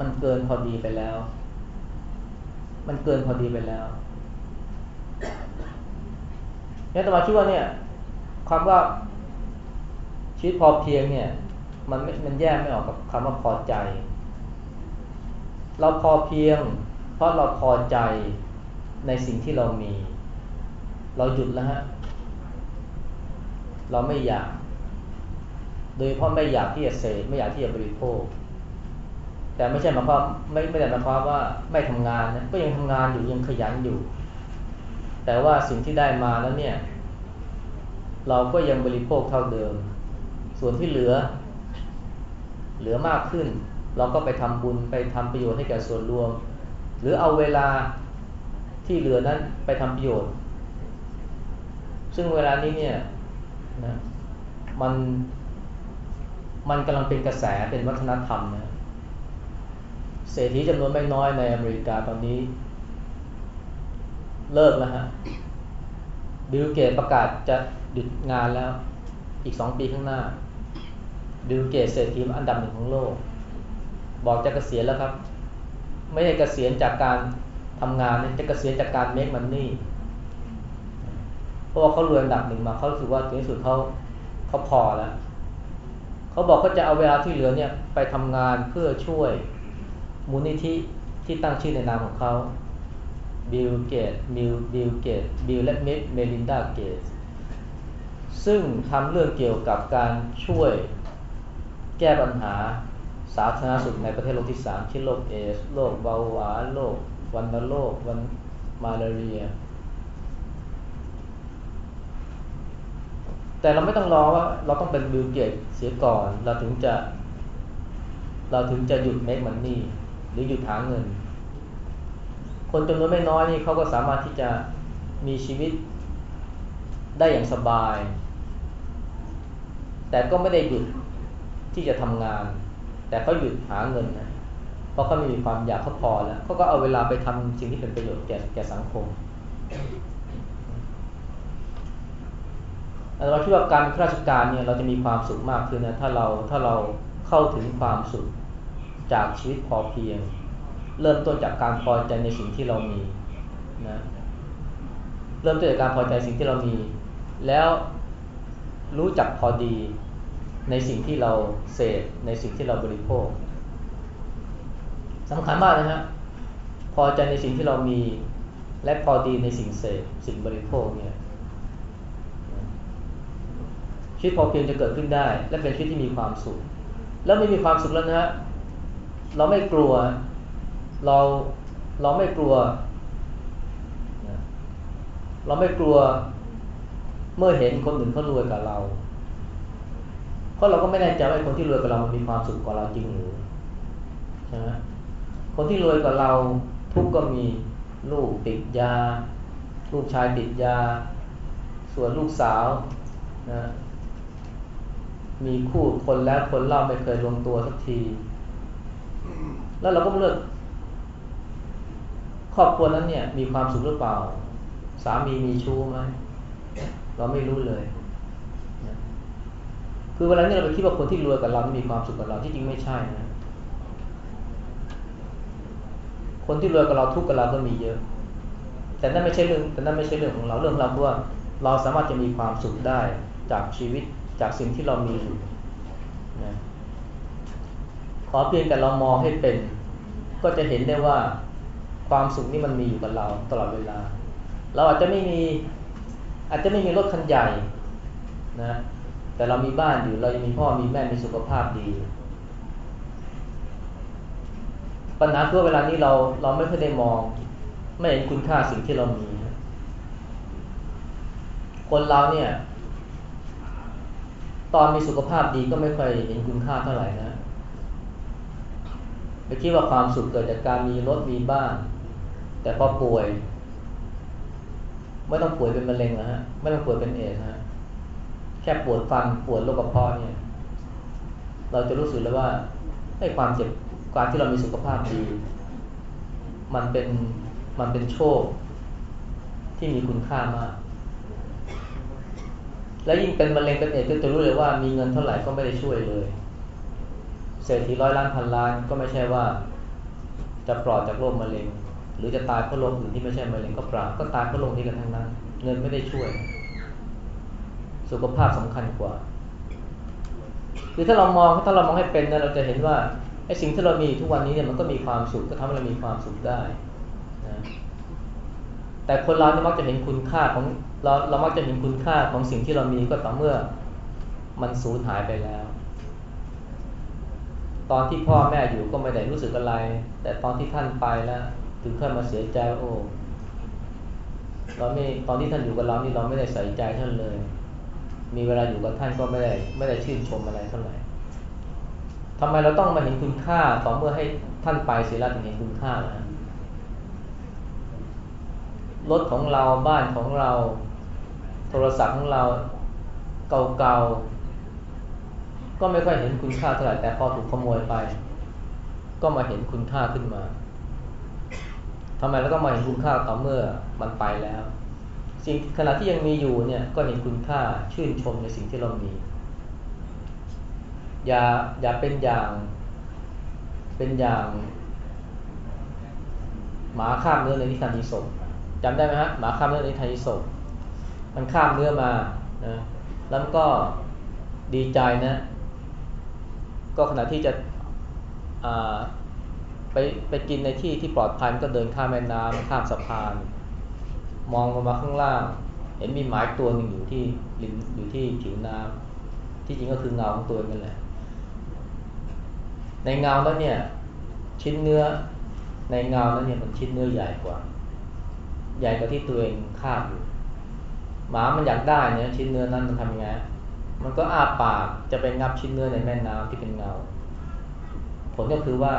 Speaker 1: มันเกินพอดีไปแล้ว มันเกินพอดีไปแล้ว นี่ยตมาคิดว่าเนี่ยความว่าชีวิตพอเพียงเนี่ย มันมันแยกไม่ออกกับคำว่าพอใจ เราพอเพียง เพราะเราพอใจในสิ่งที่เรามี เราหยุดแล้วฮะเราไม่อยาก โดยเพราะไม่อยากที่จะเสพไม่อยากที่จะบริโภค แต่ไม่ใช่หมายความไม่ไม่ได้หมายความว่าไม่ทำงานนะก็ยังทำงานอยู่ยังขยันอยู่ แต่ว่าสิ่งที่ได้มาแล้วเนี่ย เราก็ยังบริโภคเท่าเดิม ส่วนที่เหลือ เหลือมากขึ้น เราก็ไปทำบุญไปทำประโยชน์ให้แก่ส่วนรวม หรือเอาเวลาที่เหลือนั้นไปทำประโยชน์ ซึ่งเวลานี้เนี่ยนะมันมันกำลังเป็นกระแสเป็นวัฒนธรรมนะเศรษฐีจำนวนไม่น้อยในอเมริกาตอนนี้ เลิกแล้วฮะบิลเกตประกาศจะหยุดงานแล้ว อีกสองปีข้างหน้าบิลเกตเศรษฐีอันดับหนึ่งของโลก บอกจะเกษียณแล้วครับ ไม่ใช่เกษียณจากการทำงานจะเกษียณจากการเมคมันนี่เพราะว่าเขารวยอันดับหนึ่งมาเขาถือว่าถึงที่สุดเขาเขาพอแล้วเขาบอกเขาจะเอาเวลาที่เหลือเนี่ยไปทำงานเพื่อช่วยมูลนิธิที่ตั้งชื่อในนามของเขา Bill Gates มิล Bill Gates Bill และเม Melinda Gates ซึ่งทำเรื่องเกี่ยวกับการช่วยแก้ปัญหาสาธารณสุขในประเทศโลกที่สามเช่นโรคเอดส์โรคเบาหวานโรควันโรควันมาลาเรีย แต่เราไม่ต้องรอว่าเราต้องเป็น Bill Gates เสียก่อน เราถึงจะ เราถึงจะหยุด make moneyหรือหยุดหาเงิน คนจำนวนไม่น้อยนี่เขาก็สามารถที่จะมีชีวิตได้อย่างสบาย แต่ก็ไม่ได้หยุดที่จะทำงาน แต่เขาหยุดหาเงินนะเพราะเขาไม่มีความอยากเขาพอแล้วเขาก็เอาเวลาไปทำสิ่งที่เป็นประโยชน์แก่แก่สังคมเราคิดว่าการเป็นข้าราชการเนี่ยเราจะมีความสุขมากขึ้นนะถ้าเราถ้าเราเข้าถึงความสุขจากชีวิตพอเพียง เริ่มต้นจากการพอใจในสิ่งที่เรามีนะเริ่มต้นจากการพอใจสิ่งที่เรามี แล้วรู้จักพอดีในสิ่งที่เราเสพในสิ่งที่เราบริโภคสำคัญมากนะฮะพอใจในสิ่งที่เรามี และพอดีในสิ่งเสพสิ่งบริโภคเนี่ยชีวิตพอเพียงจะเกิดขึ้นได้ และเป็นชีวิตที่มีความสุข แล้วไม่มีความสุขแล้วนะฮะเราไม่กลัว เราเราไม่กลัว เราไม่กลัวเมื่อเห็นคนอื่นเขารวยกับเรา เพราะเราก็ไม่แน่ใจว่าคนที่รวยกับเรามันมีความสุขกว่าเราจริงหรือใช่ไหมคนที่รวยกว่าเราทุกก็มีลูกติดยา ลูกชายติดยา ส่วนลูกสาวนะมีคู่คนแล้วคนเล่าไม่เคยลงตัวสักที แล้วเราก็เลือก ครอบครัวนั้นเนี่ยมีความสุขหรือเปล่า สามีมีชู้ไหมเราไม่รู้เลยคือเวลาเนี้เราไปคิดว่าคนที่รวยกับเรามีความสุขกับเราที่จริงไม่ใช่นะคนที่รวยกับเราทุกข์กับเราก็มีเยอะ แต่นั่นไม่ใช่เรื่องแต่นั่นไม่ใช่เรื่องของเราเรื่องเราเพราะว่าเราสามารถจะมีความสุขได้จากชีวิตจากสิ่งที่เรามีอยู่นะขอเพียงแต่เรามองให้เป็น ก็จะเห็นได้ว่า ความสุขนี่มันมีอยู่กับเราตลอดเวลา เราอาจจะไม่มีอาจจะไม่มีรถคันใหญ่นะ แต่เรามีบ้านอยู่เรายังมีพ่อมีแม่มีสุขภาพดี ปัญหาคือเวลานี้เราเราไม่เคยได้มอง ไม่เห็นคุณค่าสิ่งที่เรามี คนเราเนี่ย ตอนมีสุขภาพดีก็ไม่ค่อยเห็นคุณค่าเท่าไหร่นะไปคิดว่าความสุขเกิดจากการมีรถมีบ้าน แต่พอป่วย ไม่ต้องป่วยเป็นมะเร็งนะฮะไม่ต้องป่วยเป็นเอดนะฮะแค่ปวดฟันปวดโรคกระเพาะเนี่ย เราจะรู้สึกเลยว่าให้ความเจ็บการที่เรามีสุขภาพดี มันเป็นมันเป็นโชคที่มีคุณค่ามาก และยิ่งเป็นมะเร็งเป็นเอดก็จะรู้เลยว่ามีเงินเท่าไหร่ก็ไม่ได้ช่วยเลยเศรษฐีร้อยล้านพันล้านก็ไม่ใช่ว่าจะปลอดจากโรคมะเร็ง หรือจะตายเพราะโรคอื่นที่ไม่ใช่มะเร็งก็ปราบก็ตายเพราะโรคนี้กันทั้งนั้น เงินไม่ได้ช่วย สุขภาพสำคัญกว่าคือถ้าเรามองถ้าเรามองให้เป็นนะเราจะเห็นว่าไอ้สิ่งที่เรามีทุกวันนี้เนี่ยมันก็มีความสุขก็ทำให้เรามีความสุขได้นะแต่คนเราเนี่ยมักจะเห็นคุณค่าของเราเรามักจะเห็นคุณค่าของสิ่งที่เรามีก็ต่อเมื่อมันสูญหายไปแล้ว ตอนที่พ่อแม่อยู่ก็ไม่ได้รู้สึกอะไร แต่ตอนที่ท่านไปแล้ว ถึงค่อยมาเสียใจโอ้เราไม่ตอนที่ท่านอยู่กับเรานี่เราไม่ได้ใส่ใจท่านเลย มีเวลาอยู่กับท่านก็ไม่ได้ไม่ได้ชื่นชมอะไรเท่าไหร่ทำไมเราต้องมาเห็นคุณค่าต่อเมื่อให้ท่านไปเสียแล้วถึงเห็นคุณค่านะรถของเราบ้านของเรา โทรศัพท์ของเราเก่าๆก็ไม่ค่อยเห็นคุณค่าเท่าไหร่แต่พอถูกขโมยไป ก็มาเห็นคุณค่าขึ้นมา ทำไมแล้วก็มาเห็นคุณค่าต่อเมื่อมันไปแล้ว สิ่งขณะที่ยังมีอยู่เนี่ยก็เห็นคุณค่าชื่นชมในสิ่งที่เรามี อย่าอย่าเป็นอย่างเป็นอย่างหมาข้ามเนื้อในนิทานอิศกจำได้ไหมฮะหมาข้ามเนื้อในนิทานอิศกมันข้ามเนื้อมานะแล้วก็ดีใจนะ ก็ขณะที่จะ ไปไปกินในที่ที่ปลอดภัยมันก็เดินข้ามแม่น้ำข้ามสะพาน มองลงมาข้างล่าง เห็นมีหมายตัวหนึ่งอยู่ที่ริมอยู่ที่ผิวน้ำที่จริงก็คือเงาของตัวนั่นแหละ ในเงาแล้วเนี่ย ชิ้นเนื้อในเงาแล้วเนี่ยมันชิ้นเนื้อใหญ่กว่า ใหญ่กว่าที่ตัวเองคาบอยู่หมามันอยากได้เนี่ยชิ้นเนื้อนั้นมันทำไงมันก็อ้าปากจะไปงับชิ้นเนื้อในแม่น้ำที่เป็นเงา ผลก็คือว่า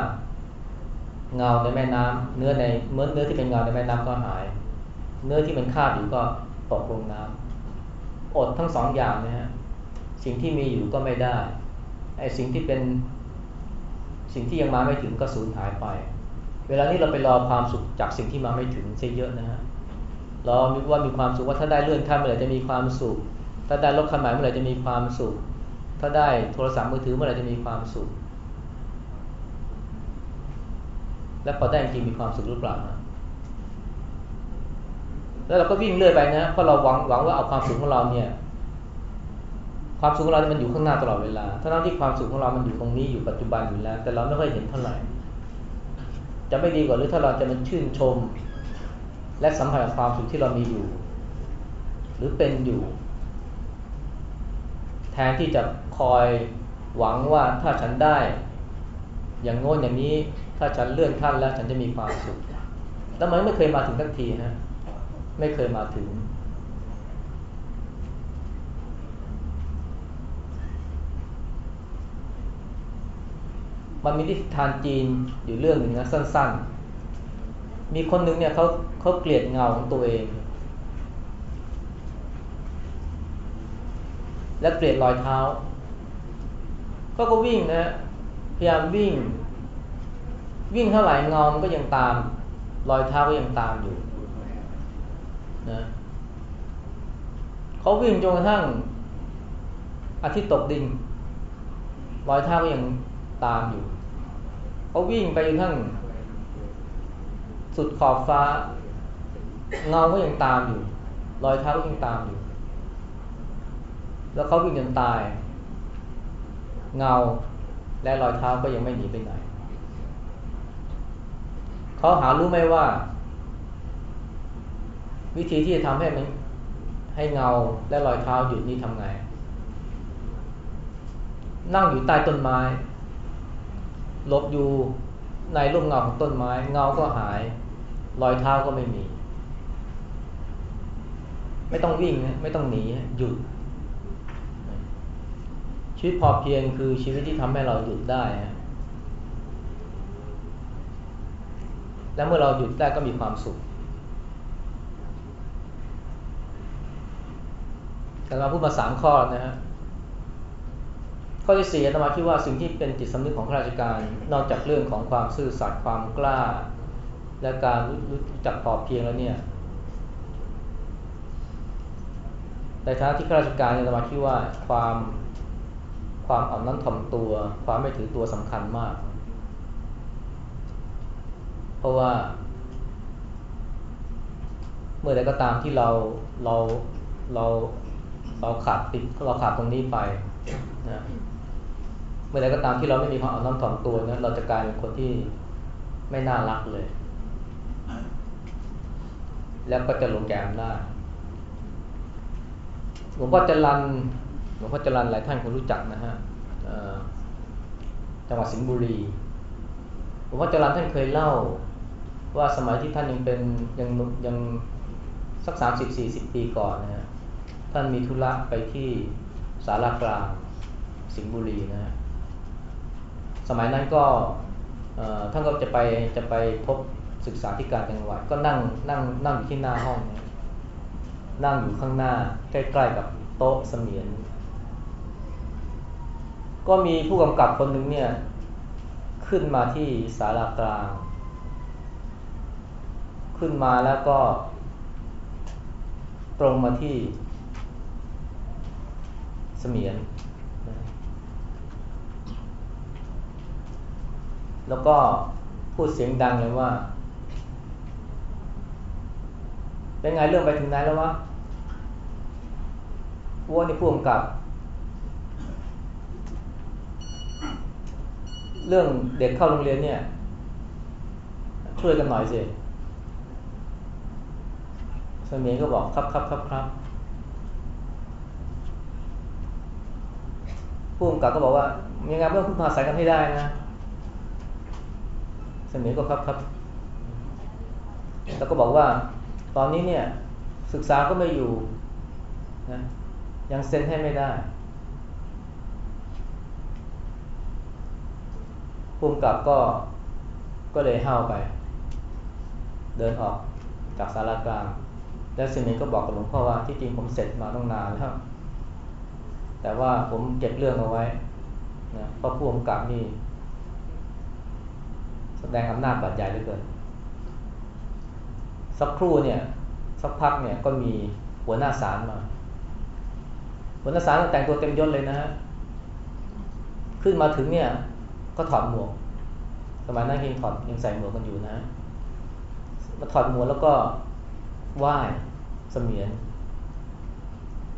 Speaker 1: เงาในแม่น้ำเนื้อในเมื่อเนื้อที่เป็นเงาในแม่น้ำก็หาย เนื้อที่มันคาบอยู่ก็ตกลงน้ำอดทั้งสองอย่างนะฮะสิ่งที่มีอยู่ก็ไม่ได้ไอ้สิ่งที่เป็นสิ่งที่ยังมาไม่ถึงก็สูญหายไป เวลานี้เราไปรอความสุขจากสิ่งที่มาไม่ถึงเสียเยอะนะฮะเราคิดว่ามีความสุขว่าถ้าได้เลื่อนขั้นเมื่อไหร่จะมีความสุข ถ้าได้รถคันใหม่เมื่อไหร่จะมีความสุข ถ้าได้โทรศัพท์มือถือเมื่อไหร่จะมีความสุข และพอได้จริงมีความสุขหรือเปล่านะแล้วเราก็วิ่งเรื่อยไปนะเพราะเราหวังหวังว่าเอาความสุขของเราเนี่ย ความสุขของเราเนี่ยมันอยู่ข้างหน้าตลอดเวลาทั้งที่ความสุขของเรามันอยู่ตรงนี้อยู่ปัจจุบันอยู่แล้ว แต่เราไม่ค่อยเห็นเท่าไหร่ จะไม่ดีกว่าหรือถ้าเราจะมันชื่นชม และสัมผัสกับความสุขที่เรามีอยู่ หรือเป็นอยู่ แทนที่จะคอยหวังว่าถ้าฉันได้ อย่างโน้นอย่างนี้ ถ้าฉันเลื่อนขั้นแล้วฉันจะมีความสุข แล้วมันไม่เคยมาถึงทักทีนะ ไม่เคยมาถึง มันมีนิทานจีนอยู่เรื่องหนึ่งนะสั้น ๆ มีคนหนึ่งเนี่ยเขาเขาเกลียดเงาของตัวเอง และเปลี่ยนรอยเท้าก็ก็วิ่งนะ พยายามวิ่ง วิ่งเท่าไหร่เงามันก็ยังตาม รอยเท้าก็ยังตามอยู่นะเขาวิ่งจนกระทั่งอาทิตย์ตกดินรอยเท้าก็ยังตามอยู่เขาวิ่งไปจนทั้ง สุดขอบฟ้า เงาก็ยังตามอยู่ รอยเท้าก็ยังตามอยู่ แล้วเขาวิ่งจนตาย เงา และรอยเท้าก็ยังไม่หนีไปไหนเขาหารู้ไหมว่า วิธีที่จะทำให้มันให้เงาและรอยเท้าหยุดนี่ทำไง นั่งอยู่ใต้ต้นไม้หลบอยู่ในร่มเงาของต้นไม้ เงาก็หาย รอยเท้าก็ไม่มี ไม่ต้องวิ่ง ไม่ต้องหนีหยุด วิตพอเพียงคือชีวิตที่ทำให้เราหยุดได้ และเมื่อเราหยุดได้ก็มีความสุข แต่เราพูดมาสามข้อนะฮะ ข้อที่สี่ธรรมาคิดว่าสิ่งที่เป็นจิตสำนึกของข้าราชการ นอกจากเรื่องของความซื่อสัตย์ความกล้า และการรู้จักพอเพียงแล้วเนี่ยในฐานะที่ข้าราชการเนี่ยธรรมาคิดว่าความ ความอ่อนน้อมถ่อมตัว ความไม่ถือตัวสำคัญมาก เพราะว่า เมื่อใดก็ตามที่เราเราเราเราขาดติดเราขาดตรงนี้ไปนะเมื่อใดก็ตามที่เราไม่มีความอ่อนน้อมถ่อมตัวนะเราจะกลายเป็นคนที่ไม่น่ารักเลย แล้วก็จะหลงแกมได้หลวงพ่อจรัน หลวงพ่อจรันหลายท่านคงรู้จักนะฮะจังหวัดสิงห์บุรีหลวงพ่อจรันท่านเคยเล่า ว่าสมัยที่ท่านยังเป็นยังยังสักสามสิบสี่สิบปีก่อนนะฮะท่านมีธุระไปที่สารากลางสิงห์บุรีนะฮะสมัยนั้นก็ท่านก็จะไปจะไปพบศึกษาที่การจังหวัดก็นั่งนั่งนั่งอยู่ที่หน้าห้องนะนั่งอยู่ข้างหน้าใกล้ๆกับโต๊ะเสมียน ก็มีผู้กำกับคนหนึ่งเนี่ยขึ้นมาที่ศาลากลาง ขึ้นมาแล้วก็ ตรงมาที่เสมียน แล้วก็พูดเสียงดังเลยว่า เป็นไงเรื่องไปถึงไหนแล้ววะวัวนี่พ่วงกับ เรื่องเด็กเข้าโรงเรียนเนี่ย ช่วยกันหน่อยสิสมีก็บอกครับครับครับครับผู้กำกับก็บอกว่ายังไงเมื่อคุณพาสายกันให้ได้นะสมีก็ครับครับแล้วก็บอกว่า ตอนนี้เนี่ยศึกษาก็ไม่อยู่นะยังเซ็นให้ไม่ได้ ภูมิกับก็ก็เลยห้าวไป เดินออกจากสารกลาง แล้วสินี้ก็บอกกับหลวงพ่อว่าที่จริงผมเสร็จมาต้องนานแล้วแต่ว่าผมเก็บเรื่องเอาไว้นะเพราะผู้กำกับนี่แสดงอำนาจบาดใหญ่เหลือเกิน สักครู่เนี่ย สักพักเนี่ยก็มีหัวหน้าศาลมาหัวหน้าศาลแต่งตัวเต็มยศเลยนะฮะขึ้นมาถึงเนี่ย ก็ถอดหมวก สมัยนั้นยังถอดยังใส่หมวกกันอยู่นะมาถอดหมวกแล้วก็ไหว้เสมียน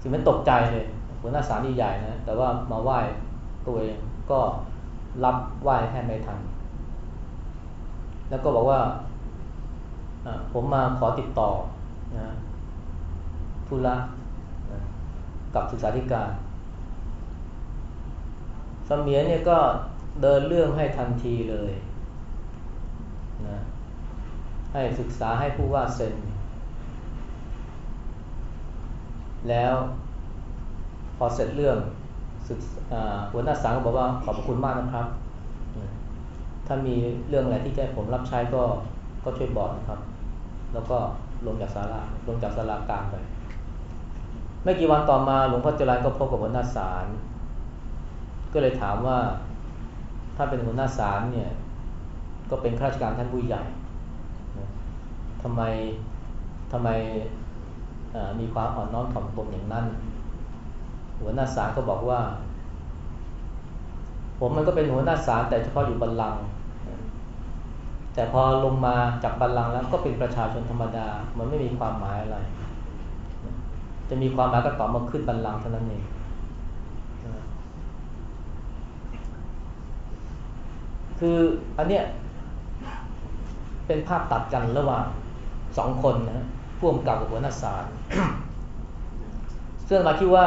Speaker 1: สิมันตกใจเลยหัวหน้าศาลนี่ใหญ่นะ แต่ว่ามาไหว้ตัวเองก็รับไหว้แทนไม่ทัน แล้วก็บอกว่าผมมาขอติดต่อนะธุระกับศึกษาธิการสมียเนี่ยก็ เดินเรื่องให้ทันทีเลยนะให้ศึกษาให้ผู้ว่าเซ็น แล้วพอเสร็จเรื่องหัวหน้าสังก็บอกว่าขอบคุณมากนะครับ ถ้ามีเรื่องอะไรที่จะผมรับใช้ก็ก็ช่วยบอกนะครับ แล้วก็ลงจากศาลาลงจากศาลากลางไป ไม่กี่วันต่อมาหลวงพ่อจรันก็พบกับหัวหน้าศาลก็เลยถามว่า ถ้าเป็นหัวหน้าศาลเนี่ยก็เป็นข้าราชการท่านผู้ใหญ่ทำไมทำไมมีความอ่อนน้อมถ่อมตนอย่างนั้น หัวหน้าศาลก็บอกว่า ผมมันก็เป็นหัวหน้าศาลแต่เฉพาะอยู่บัลลังก์แต่พอลงมาจากบัลลังก์แล้วก็เป็นประชาชนธรรมดา มันไม่มีความหมายอะไร จะมีความหมายก็ต่อมาขึ้นบันลังเท่านั้นเอง คืออันเนี้ยเป็นภาพตัดกันระหว่างสองคนนะพ่วงกับหัวหน้าศาลซึ่งมาคิดว่า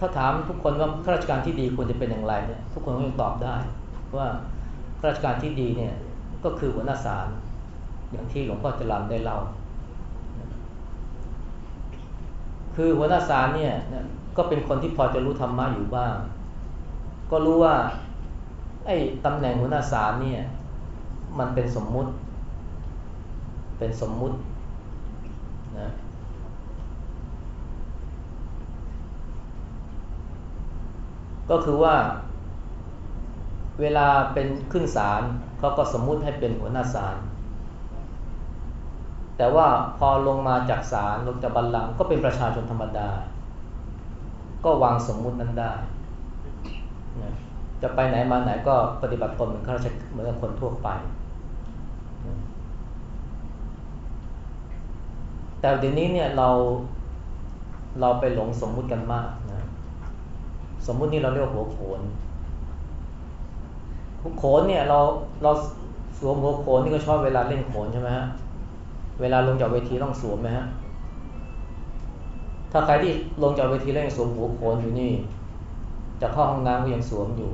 Speaker 1: ถ้าถามทุกคนว่าข้าราชการที่ดีควรจะเป็นอย่างไรเนี่ยทุกคนก็ยังตอบได้ว่าข้าราชการที่ดีเนี่ยก็คือหัวหน้าศาลอย่างที่หลวงพ่อจรันได้เล่า คือหัวหน้าศาลเนี่ยก็เป็นคนที่พอจะรู้ธรรมะอยู่บ้าง ก็รู้ว่า ไอ้ตำแหน่งหัวหน้าศาลเนี่ย มันเป็นสมมุติ เป็นสมมุตินะก็คือว่า เวลาเป็นขึ้นศาลเขาก็สมมุติให้เป็นหัวหน้าศาลแต่ว่าพอลงมาจากศาลลงจากบัลลังก์ก็เป็นประชาชนธรรมดา ก็วางสมมุตินั้นได้นะ จะไปไหนมาไหนก็ปฏิบัติตนเหมือนข้าราชการเหมือนกับคนทั่วไป แต่เดี๋ยวนี้เนี่ยเราเราไปหลงสมมุติกันมากนะสมมุตินี่เราเรียกหัวโขนหัวโขนเนี่ยเราเราสวมหัวโขนนี่ก็ชอบเวลาเล่นโขนใช่ไหมฮะเวลาลงจากเวทีต้องสวมไหมฮะถ้าใครที่ลงจากเวทีแล้วยังสวมหัวโขนอยู่นี่ จะเข้าห้องน้ำก็ยังสวมอยู่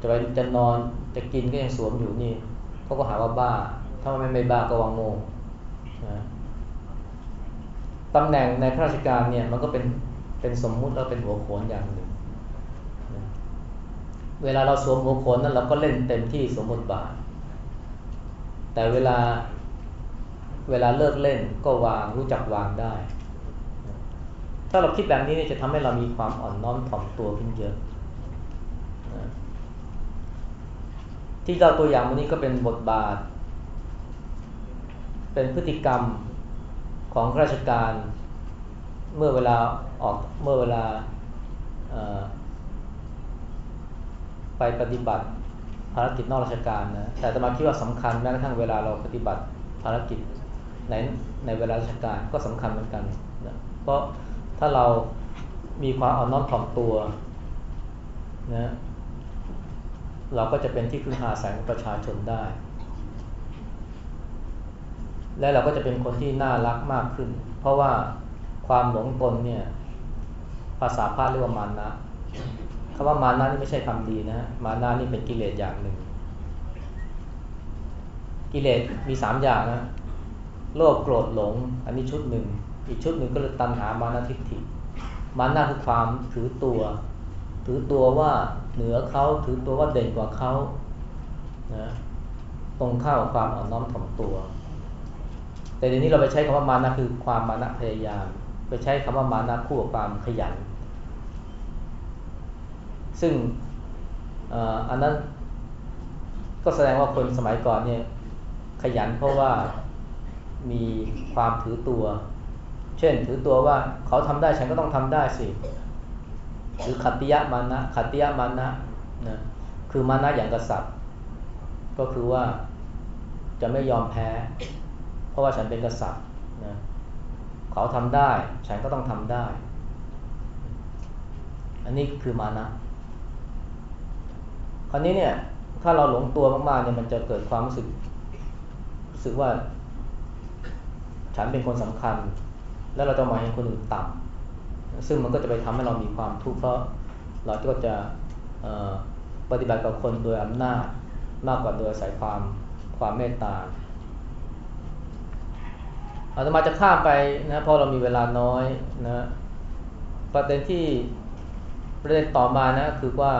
Speaker 1: จะไปจะนอนจะกินก็ยังสวมอยู่นี่เขาก็หาว่าบ้า ถ้าไม่ไม่บ้าก็วางโมนะตำแหน่งในข้าราชการเนี่ยมันก็เป็นเป็นสมมุติแล้วเป็นหัวโขนอย่างหนึ่ง เวลาเราสวมหัวโขนนั้นเราก็เล่นเต็มที่สมบทบาท แต่เวลาเวลาเลิกเล่นก็วางรู้จักวางได้ ถ้าเราคิดแบบนี้เนี่ยจะทำให้เรามีความอ่อนน้อมถ่อมตัวขึ้นเยอะ ที่เราตัวอย่างวันนี้ก็เป็นบทบาท เป็นพฤติกรรมของราชการเมื่อเวลาออกเมื่อเวลาไปปฏิบัติภารกิจนอกราชการนะแต่ตมาคิดว่าสำคัญแม้กระทั่งเวลาเราปฏิบัติภารกิจในในเวลาราชการก็สำคัญเหมือนกันนะเพราะถ้าเรามีความอ่อนน้อมถ่อมตัวนะ เราก็จะเป็นที่พึ่งพาสายของประชาชนได้ และเราก็จะเป็นคนที่น่ารักมากขึ้น เพราะว่าความหลงตนเนี่ย ภาษาพาเรียกว่ามานะคำว่ามานะนี่ไม่ใช่คำดีนะมานะนี่เป็นกิเลสอย่างหนึ่ง กิเลสมีสามอย่างนะโลภโกรธหลง อันนี้ชุดหนึ่ง อีกชุดหนึ่งก็เลยตัณหามานะทิฏฐิมานะคือความถือตัว ถือตัวว่าเหนือเขาถือตัวว่าเด่นกว่าเขานะตรงข้าวความอ่อนน้อมถ่อมตัว แต่เดี๋ยวนี้เราไปใช้คำว่ามานะคือความมานะพยายาม ไปใช้คำว่ามานะคู่กับความขยัน ซึ่งอันนั้นก็แสดงว่าคนสมัยก่อนเนี่ยขยันเพราะว่ามีความถือตัว เช่นถือตัวว่าเขาทำได้ฉันก็ต้องทำได้สิ หรือขัตติยะมานะขัตติยะมานะนะคือมานะอย่างกษัตริย์ ก็คือว่าจะไม่ยอมแพ้ เพราะว่าฉันเป็นกษัตริย์นะเขาทำได้ ฉันก็ต้องทำได้ อันนี้คือมานะ คราวนี้เนี่ย ถ้าเราหลงตัวมากๆเนี่ยมันจะเกิดความรู้สึกรู้สึกว่า ฉันเป็นคนสำคัญ แล้วเราจะมาเห็นคนอื่นต่ำ ซึ่งมันก็จะไปทำให้เรามีความทุกข์เพราะเราก็จะปฏิบัติกับคนโดยอำนาจมากกว่าโดยอาศัยความความเมตตาอาตมาจะข้ามไปนะเพราะเรามีเวลาน้อยนะประเด็นที่ประเด็นต่อมานะคือว่า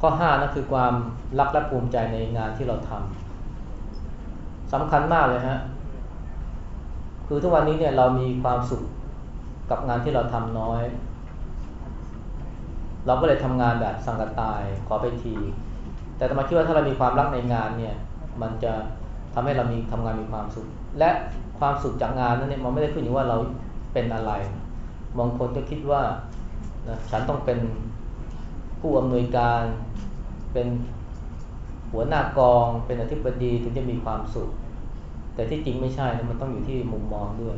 Speaker 1: ข้อห้านะคือความรักและภูมิใจในงานที่เราทำสำคัญมากเลยฮะคือทุกวันนี้เนี่ยเรามีความสุข กับงานที่เราทำน้อย เราก็เลยทำงานแบบสังกตายขอไปที แต่ตมาคิดว่าถ้าเรามีความรักในงานเนี่ย มันจะทำให้เรามีทำงานมีความสุข และความสุขจากงานนั้นเนี่ยมันไม่ได้ขึ้นอยู่ว่าเราเป็นอะไร บางคนก็คิดว่าฉันต้องเป็นผู้อำนวยการเป็นหัวหน้ากองเป็นอธิบดีถึงจะมีความสุข แต่ที่จริงไม่ใช่นะมันต้องอยู่ที่มุมมองด้วย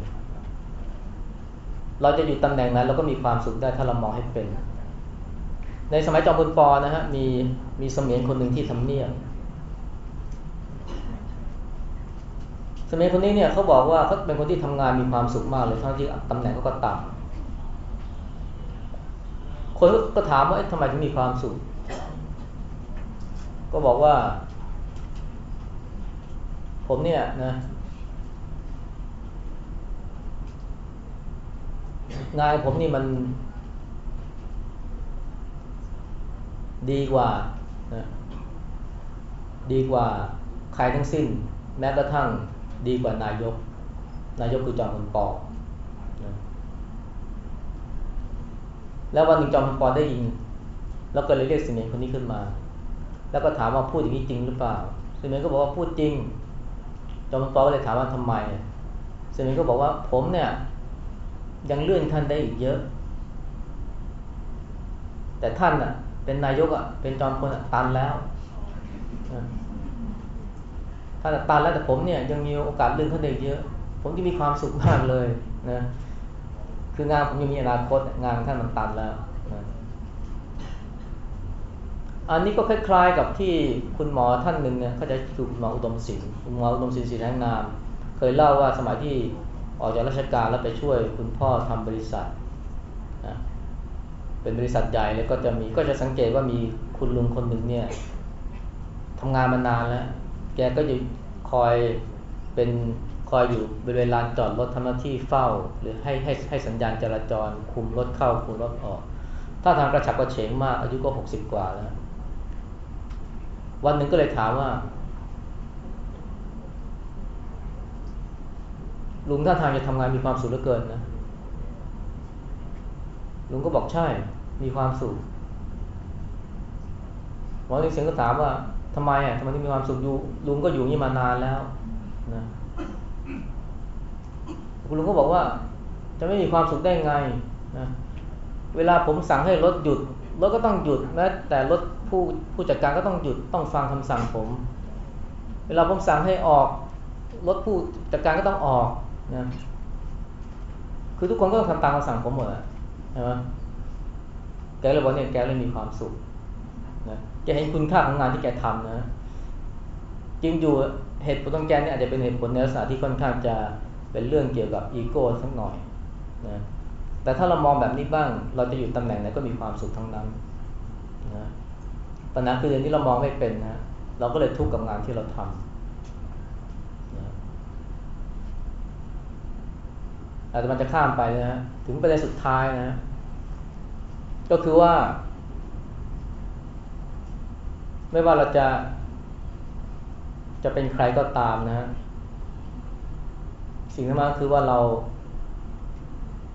Speaker 1: เราจะอยู่ตำแหน่งนั้นเราก็มีความสุขได้ถ้าเรามองให้เป็น ในสมัยจอมพลปอนะฮะมีมีเสมียนคนหนึ่งที่ทำเนียบเสมียนคนนี้เนี่ยเขาบอกว่าเขาเป็นคนที่ทำงานมีความสุขมากเลยทั้งที่ตำแหน่งเขาก็ต่ำคนก็ถามว่าทำไมถึงมีความสุข ก็บอกว่า ผมเนี่ยนะ งานผมนี่มัน ดีกว่านะดีกว่าใครทั้งสิ้น แม้กระทั่งดีกว่านายก นายกคือจอมพลปอนะแล้ววันหนึ่งจอมพลปอได้ยิน แล้วก็เลยเรียกสิเมนคนนี้ขึ้นมา แล้วก็ถามว่าพูดอย่างนี้จริงหรือเปล่าสิเมนก็บอกว่าพูดจริงจอมพลปอก็เลยถามว่าทำไมสิเมนก็บอกว่าผมเนี่ย ยังเลื่อนท่านได้อีกเยอะ แต่ท่านอะ เป็นนายกอะ เป็นจอมพลตันแล้วท่านตันแล้วแต่ผมเนี่ยยังมีโอกาสเลื่อนท่านได้เยอะ ผมที่มีความสุขมากเลยนะคืองานผมยังมีอนาคตงานท่านมันตันแล้วนะอันนี้ก็คล้าย ๆ กับที่คุณหมอท่านหนึ่งเนี่ยเขาจะคือคุณหมออุดมศิลป์คุณหมออุดมศิลป์ศรีแรงนาม เคยเล่าว่าสมัยที่ ออกจากราชการแล้วไปช่วยคุณพ่อทำบริษัทนะเป็นบริษัทใหญ่แล้วก็จะมีก็จะสังเกตว่ามีคุณลุงคนหนึ่งเนี่ยทำงานมานานแล้ว แกก็จะคอยเป็นคอยอยู่บริเวณลานจอดรถทำหน้าที่เฝ้า หรือให้ให้ให้สัญญาณจราจร คุมรถเข้าคุมรถออก ถ้าทางกระฉับกระเฉงมากอายุก็หกสิบกว่าแล้ว วันหนึ่งก็เลยถามว่า ลุงท่าทางจะทำงานมีความสุขเหลือเกินนะลุงก็บอกใช่ มีความสุขหมอเสียงก็ถามว่าทำไมอะทำไมถึงมีความสุขอยู่ ลุงก็อยู่นี่มานานแล้วนะคุณลุงก็บอกว่า จะไม่มีความสุขได้ไงนะเวลาผมสั่งให้รถหยุดรถก็ต้องหยุดแม้แต่รถผู้ผู้จัดการก็ต้องหยุดต้องฟังคำสั่งผม เวลาผมสั่งให้ออกรถผู้จัดการก็ต้องออก นะคือทุกคนก็ต้องทำตามคำสั่งผมหมดอะไหมแกเลยบอกเนี่ยแกเลยมีความสุขนะแกเห็นคุณค่าของงานที่แกทำนะจริงอยู่เหตุผลของแกเนี่ยอาจจะเป็นเหตุผลในลักษณะที่ค่อนข้างจะเป็นเรื่องเกี่ยวกับอีโก้สักหน่อยนะแต่ถ้าเรามองแบบนี้บ้าง เราจะอยู่ตำแหน่งไหนก็มีความสุขทั้งนั้นนะปัญหาคือเรื่องที่เรามองไม่เป็นนะเราก็เลยทุกข์กับงานที่เราทำอา จจะมันจะข้ามไปนะฮะถึงประเด็นสุดท้ายนะ ก็คือว่า ไม่ว่าเราจะ จะเป็นใครก็ตามนะ สิ่งที่มาคือว่าเรา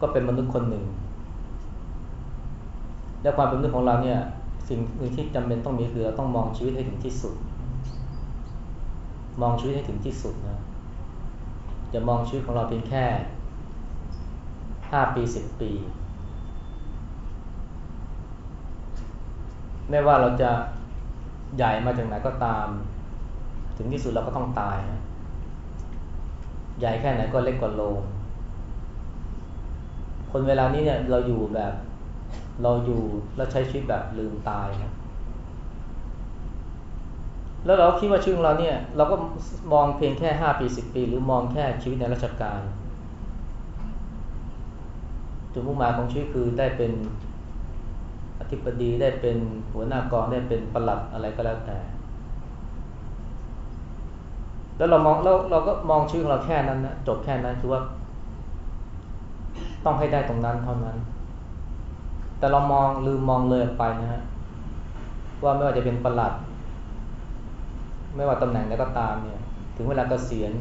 Speaker 1: ก็เป็นมนุษย์คนหนึ่ง และความเป็นมนุษย์ของเราเนี่ย สิ่งหนึ่งที่จำเป็นต้องมีคือเราต้องมองชีวิตให้ถึงที่สุด มองชีวิตให้ถึงที่สุดนะจะมองชีวิตของเราเพียงแค่ ห้าปีสิบปีไม่ว่าเราจะใหญ่มาจากไหนก็ตาม ถึงที่สุดเราก็ต้องตายนะใหญ่แค่ไหนก็เล็กกว่าโลงคนเวลานี้เนี่ยเราอยู่แบบเราอยู่แล้วใช้ชีวิตแบบลืมตายนะแล้วเราคิดว่าชีวิตของเราเนี่ย เราก็มองเพียงแค่ห้าปีสิบปี หรือมองแค่ชีวิตในราชการ จุดมุ่งหมายของชีวิตคือได้เป็นอธิบดีได้เป็นหัวหน้ากองได้เป็นประหลัดอะไรก็แล้วแต่ แล้วเรามองเราเราก็มองชีวิตของเราแค่นั้นนะจบแค่นั้นคือว่า ต้องให้ได้ตรงนั้นเท่านั้น แต่เรามองลืมมองเลยไปนะฮะว่าไม่ว่าจะเป็นประหลัด ไม่ว่าตำแหน่งใดก็ตามเนี่ย ถึงเวลาเกษียณ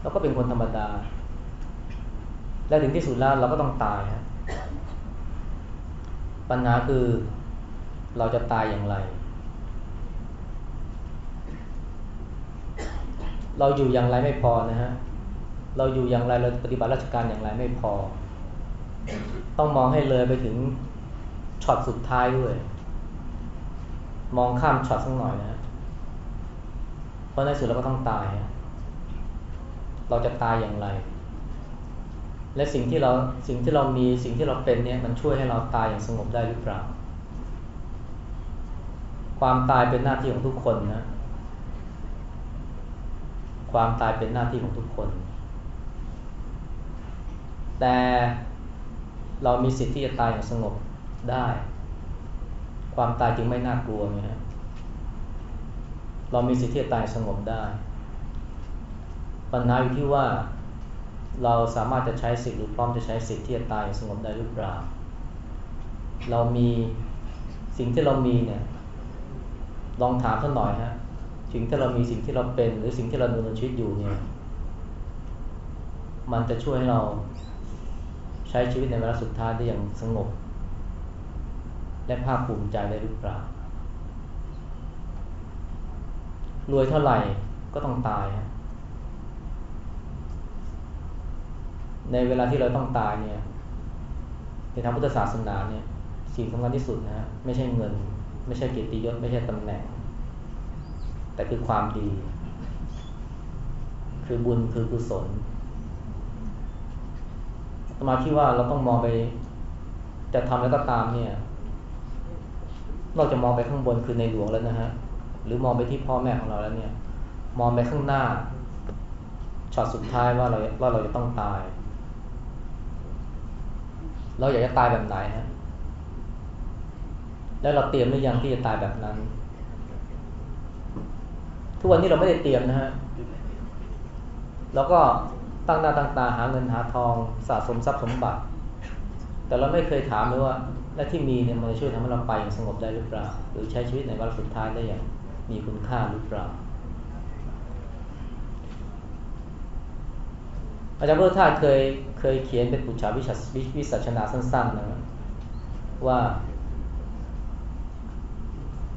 Speaker 1: เราก็เป็นคนธรรมดา และถึงที่สุดแล้วเราก็ต้องตายฮะปัญหาคือเราจะตายอย่างไร เราอยู่อย่างไรไม่พอนะฮะเราอยู่อย่างไรเราปฏิบัติราชการอย่างไรไม่พอ ต้องมองให้เลยไปถึงช็อตสุดท้ายด้วย มองข้ามช็อตสักหน่อยนะ เพราะในสุดเราก็ต้องตาย เราจะตายอย่างไร และสิ่งที่เราสิ่งที่เรามีสิ่งที่เราเป็นเนี่ยมันช่วยให้เราตายอย่างสงบได้หรือเปล่า ความตายเป็นหน้าที่ของทุกคนนะความตายเป็นหน้าที่ของทุกคน แต่เรามีสิทธิ์ที่จะตายอย่างสงบได้ ความตายจึงไม่น่ากลัวไงฮะเรามีสิทธิ์ที่จะตายสงบได้ปัญหาอยู่ที่ว่า เราสามารถจะใช้สิทธิ์หรือพร้อมจะใช้สิทธิ์ที่จะตายสงบได้หรือเปล่า เรามีสิ่งที่เรามีเนี่ยลองถามท่านหน่อยฮะสิ่งที่เรามีสิ่งที่เราเป็น หรือสิ่งที่เราดำเนินชีวิตอยู่เนี่ย มันจะช่วยให้เราใช้ชีวิตในเวลาสุดท้ายได้อย่างสงบ และภาคภูมิใจได้หรือเปล่ารวยเท่าไหร่ก็ต้องตายฮะ ในเวลาที่เราต้องตายเนี่ยในทางพุทธศาสนาเนี่ยสิ่งสำคัญที่สุดนะไม่ใช่เงิน ไม่ใช่เกียรติยศไม่ใช่ตำแหน่ง แต่คือความดี คือบุญคือกุศลมาที่ว่าเราต้องมองไป จะทำแล้วก็ตามเนี่ย เราจะมองไปข้างบนคือในหลวงแล้วนะฮะหรือมองไปที่พ่อแม่ของเราแล้วเนี่ย มองไปข้างหน้าช็อตสุดท้ายว่าเราว่าเราจะต้องตาย เราอยากจะตายแบบไหนฮะแล้วเราเตรียมหรือยังที่จะตายแบบนั้น ทุกวันนี้เราไม่ได้เตรียมนะฮะแล้วก็ตั้งหน้าตั้งตาหาเงินหาทองสะสมทรัพย์สมบัติ แต่เราไม่เคยถามเลยว่า และที่มีเนี่ยมันช่วยทำให้เราไปอย่างสงบได้หรือเปล่า หรือใช้ชีวิตในวันสุดท้ายได้อย่างมีคุณค่าหรือเปล่า อาจารย์พุทธทาสเคยเคยเขียนเป็นปุจฉาวิชัวิสัชนาสั้นๆนะว่า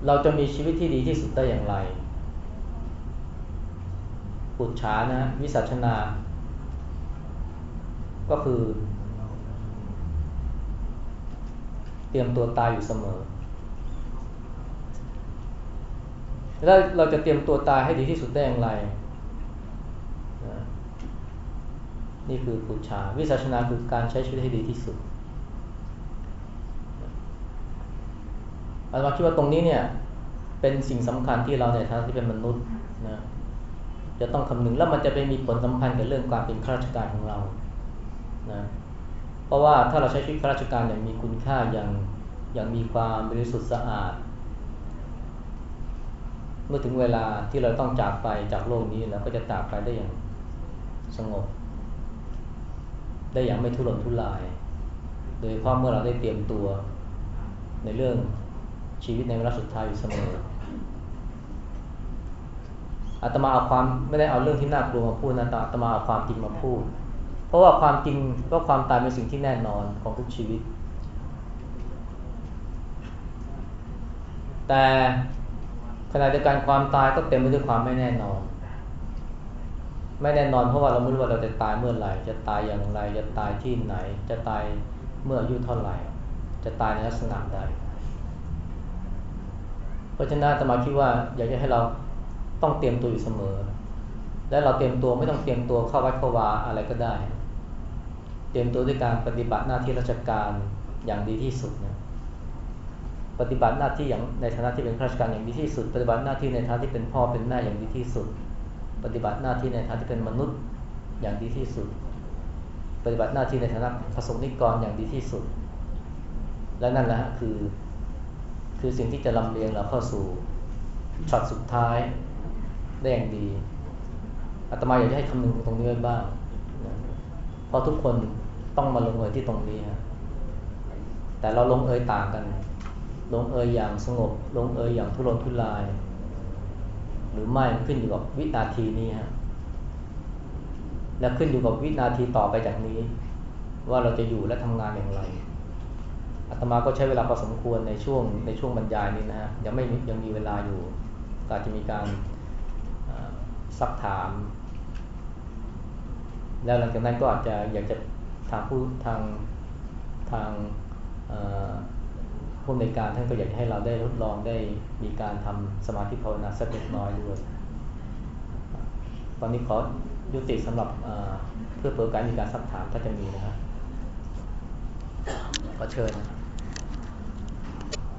Speaker 1: เราจะมีชีวิตที่ดีที่สุดได้อย่างไรปุจฉานะวิสัชนา ก็คือ เตรียมตัวตายอยู่เสมอแล้วเราจะเตรียมตัวตายให้ดีที่สุดได้อย่างไร นี่คือปุชา วิสัชนาคือการใช้ชีวิตให้ดีที่สุดอาจารย์คิดว่าตรงนี้เนี่ยเป็นสิ่งสำคัญที่เราในฐานะที่เป็นมนุษย์นะจะต้องคำนึงแล้วมันจะไปมีผลสัมพันธ์กับเรื่องการเป็นข้าราชการของเรานะเพราะว่าถ้าเราใช้ชีวิตข้าราชการอย่างมีคุณค่าอย่างอย่างมีความบริสุทธิ์สะอาด เมื่อถึงเวลาที่เราต้องจากไปจากโลกนี้เราก็จะจากไปได้อย่างสงบ ได้อย่างไม่ทุรนทุราย โดยเฉพาะเมื่อเราได้เตรียมตัว ในเรื่องชีวิตในเวลาสุดท้ายอยู่เสมออาตมาเอาความไม่ได้เอาเรื่องที่น่ากลัวมาพูดนะแต่อาตมาเอาความจริงมาพูด เพราะว่าความจริงก็ความตายเป็นสิ่งที่แน่นอนของทุกชีวิต แต่ขณะเดียวกันความตายก็เต็มไปด้วยความไม่แน่นอน ไม่แน่นอนเพราะว่าเราไม่รู้ว่าเราจะตายเมื่อไหร่ จะตายอย่างไร จะตายที่ไหน จะตายเมื่ออายุเท่าไหร่ จะตายในลักษณะใด เพราะฉะนั้นตมาคิดว่าอยากจะให้เราต้องเตรียมตัวอยู่เสมอ และเราเตรียมตัวไม่ต้องเตรียมตัวเข้าวัดเข้าวาอะไรก็ได้ เตรียมตัวด้วยการปฏิบัติหน้าที่ราชการอย่างดีที่สุดนะปฏิบัติหน้าที่อย่างในฐานะที่เป็นข้าราชการอย่างดีที่สุด ปฏิบัติหน้าที่ในฐานะที่เป็นพ่อเป็นแม่อย่างดีที่สุด ปฏิบัติหน้าที่ในฐานะที่เป็นมนุษย์อย่างดีที่สุด ปฏิบัติหน้าที่ในฐานะผสมนิกรอย่างดีที่สุด และนั่นแหละคือ คือสิ่งที่จะลำเลียงเราเข้าสู่ช็อตสุดท้ายได้อย่างดีอาตมาอยากจะให้คำนึงตรงนี้ไว้บ้างเพราะทุกคนต้องมาลงเอยที่ตรงนี้ฮะแต่เราลงเอยต่างกัน ลงเอยอย่างสงบ ลงเอยอย่างทุรนทุราย หรือไม่ขึ้นอยู่กับวินาทีนี้ฮะและขึ้นอยู่กับวินาทีต่อไปจากนี้ ว่าเราจะอยู่และทำงานอย่างไรอาตมาก็ใช้เวลาพอสมควรในช่วงในช่วงบรรยายนี้นะฮะยังไม่ยังมีเวลาอยู่ก็จะมีการซักถาม แล้วหลังจากนั้นก็อาจจะอยากจะทางผู้ทางทาง ผู้ในการท่านก็อยากให้เราได้ทดลองได้มีการทำสมาธิภาวนาสักเล็กน้อยด้วย ตอนนี้ขอยุติสำหรับเพื่อเปิดการมีการสักถามถ้าจะมีนะครับขอเชิญ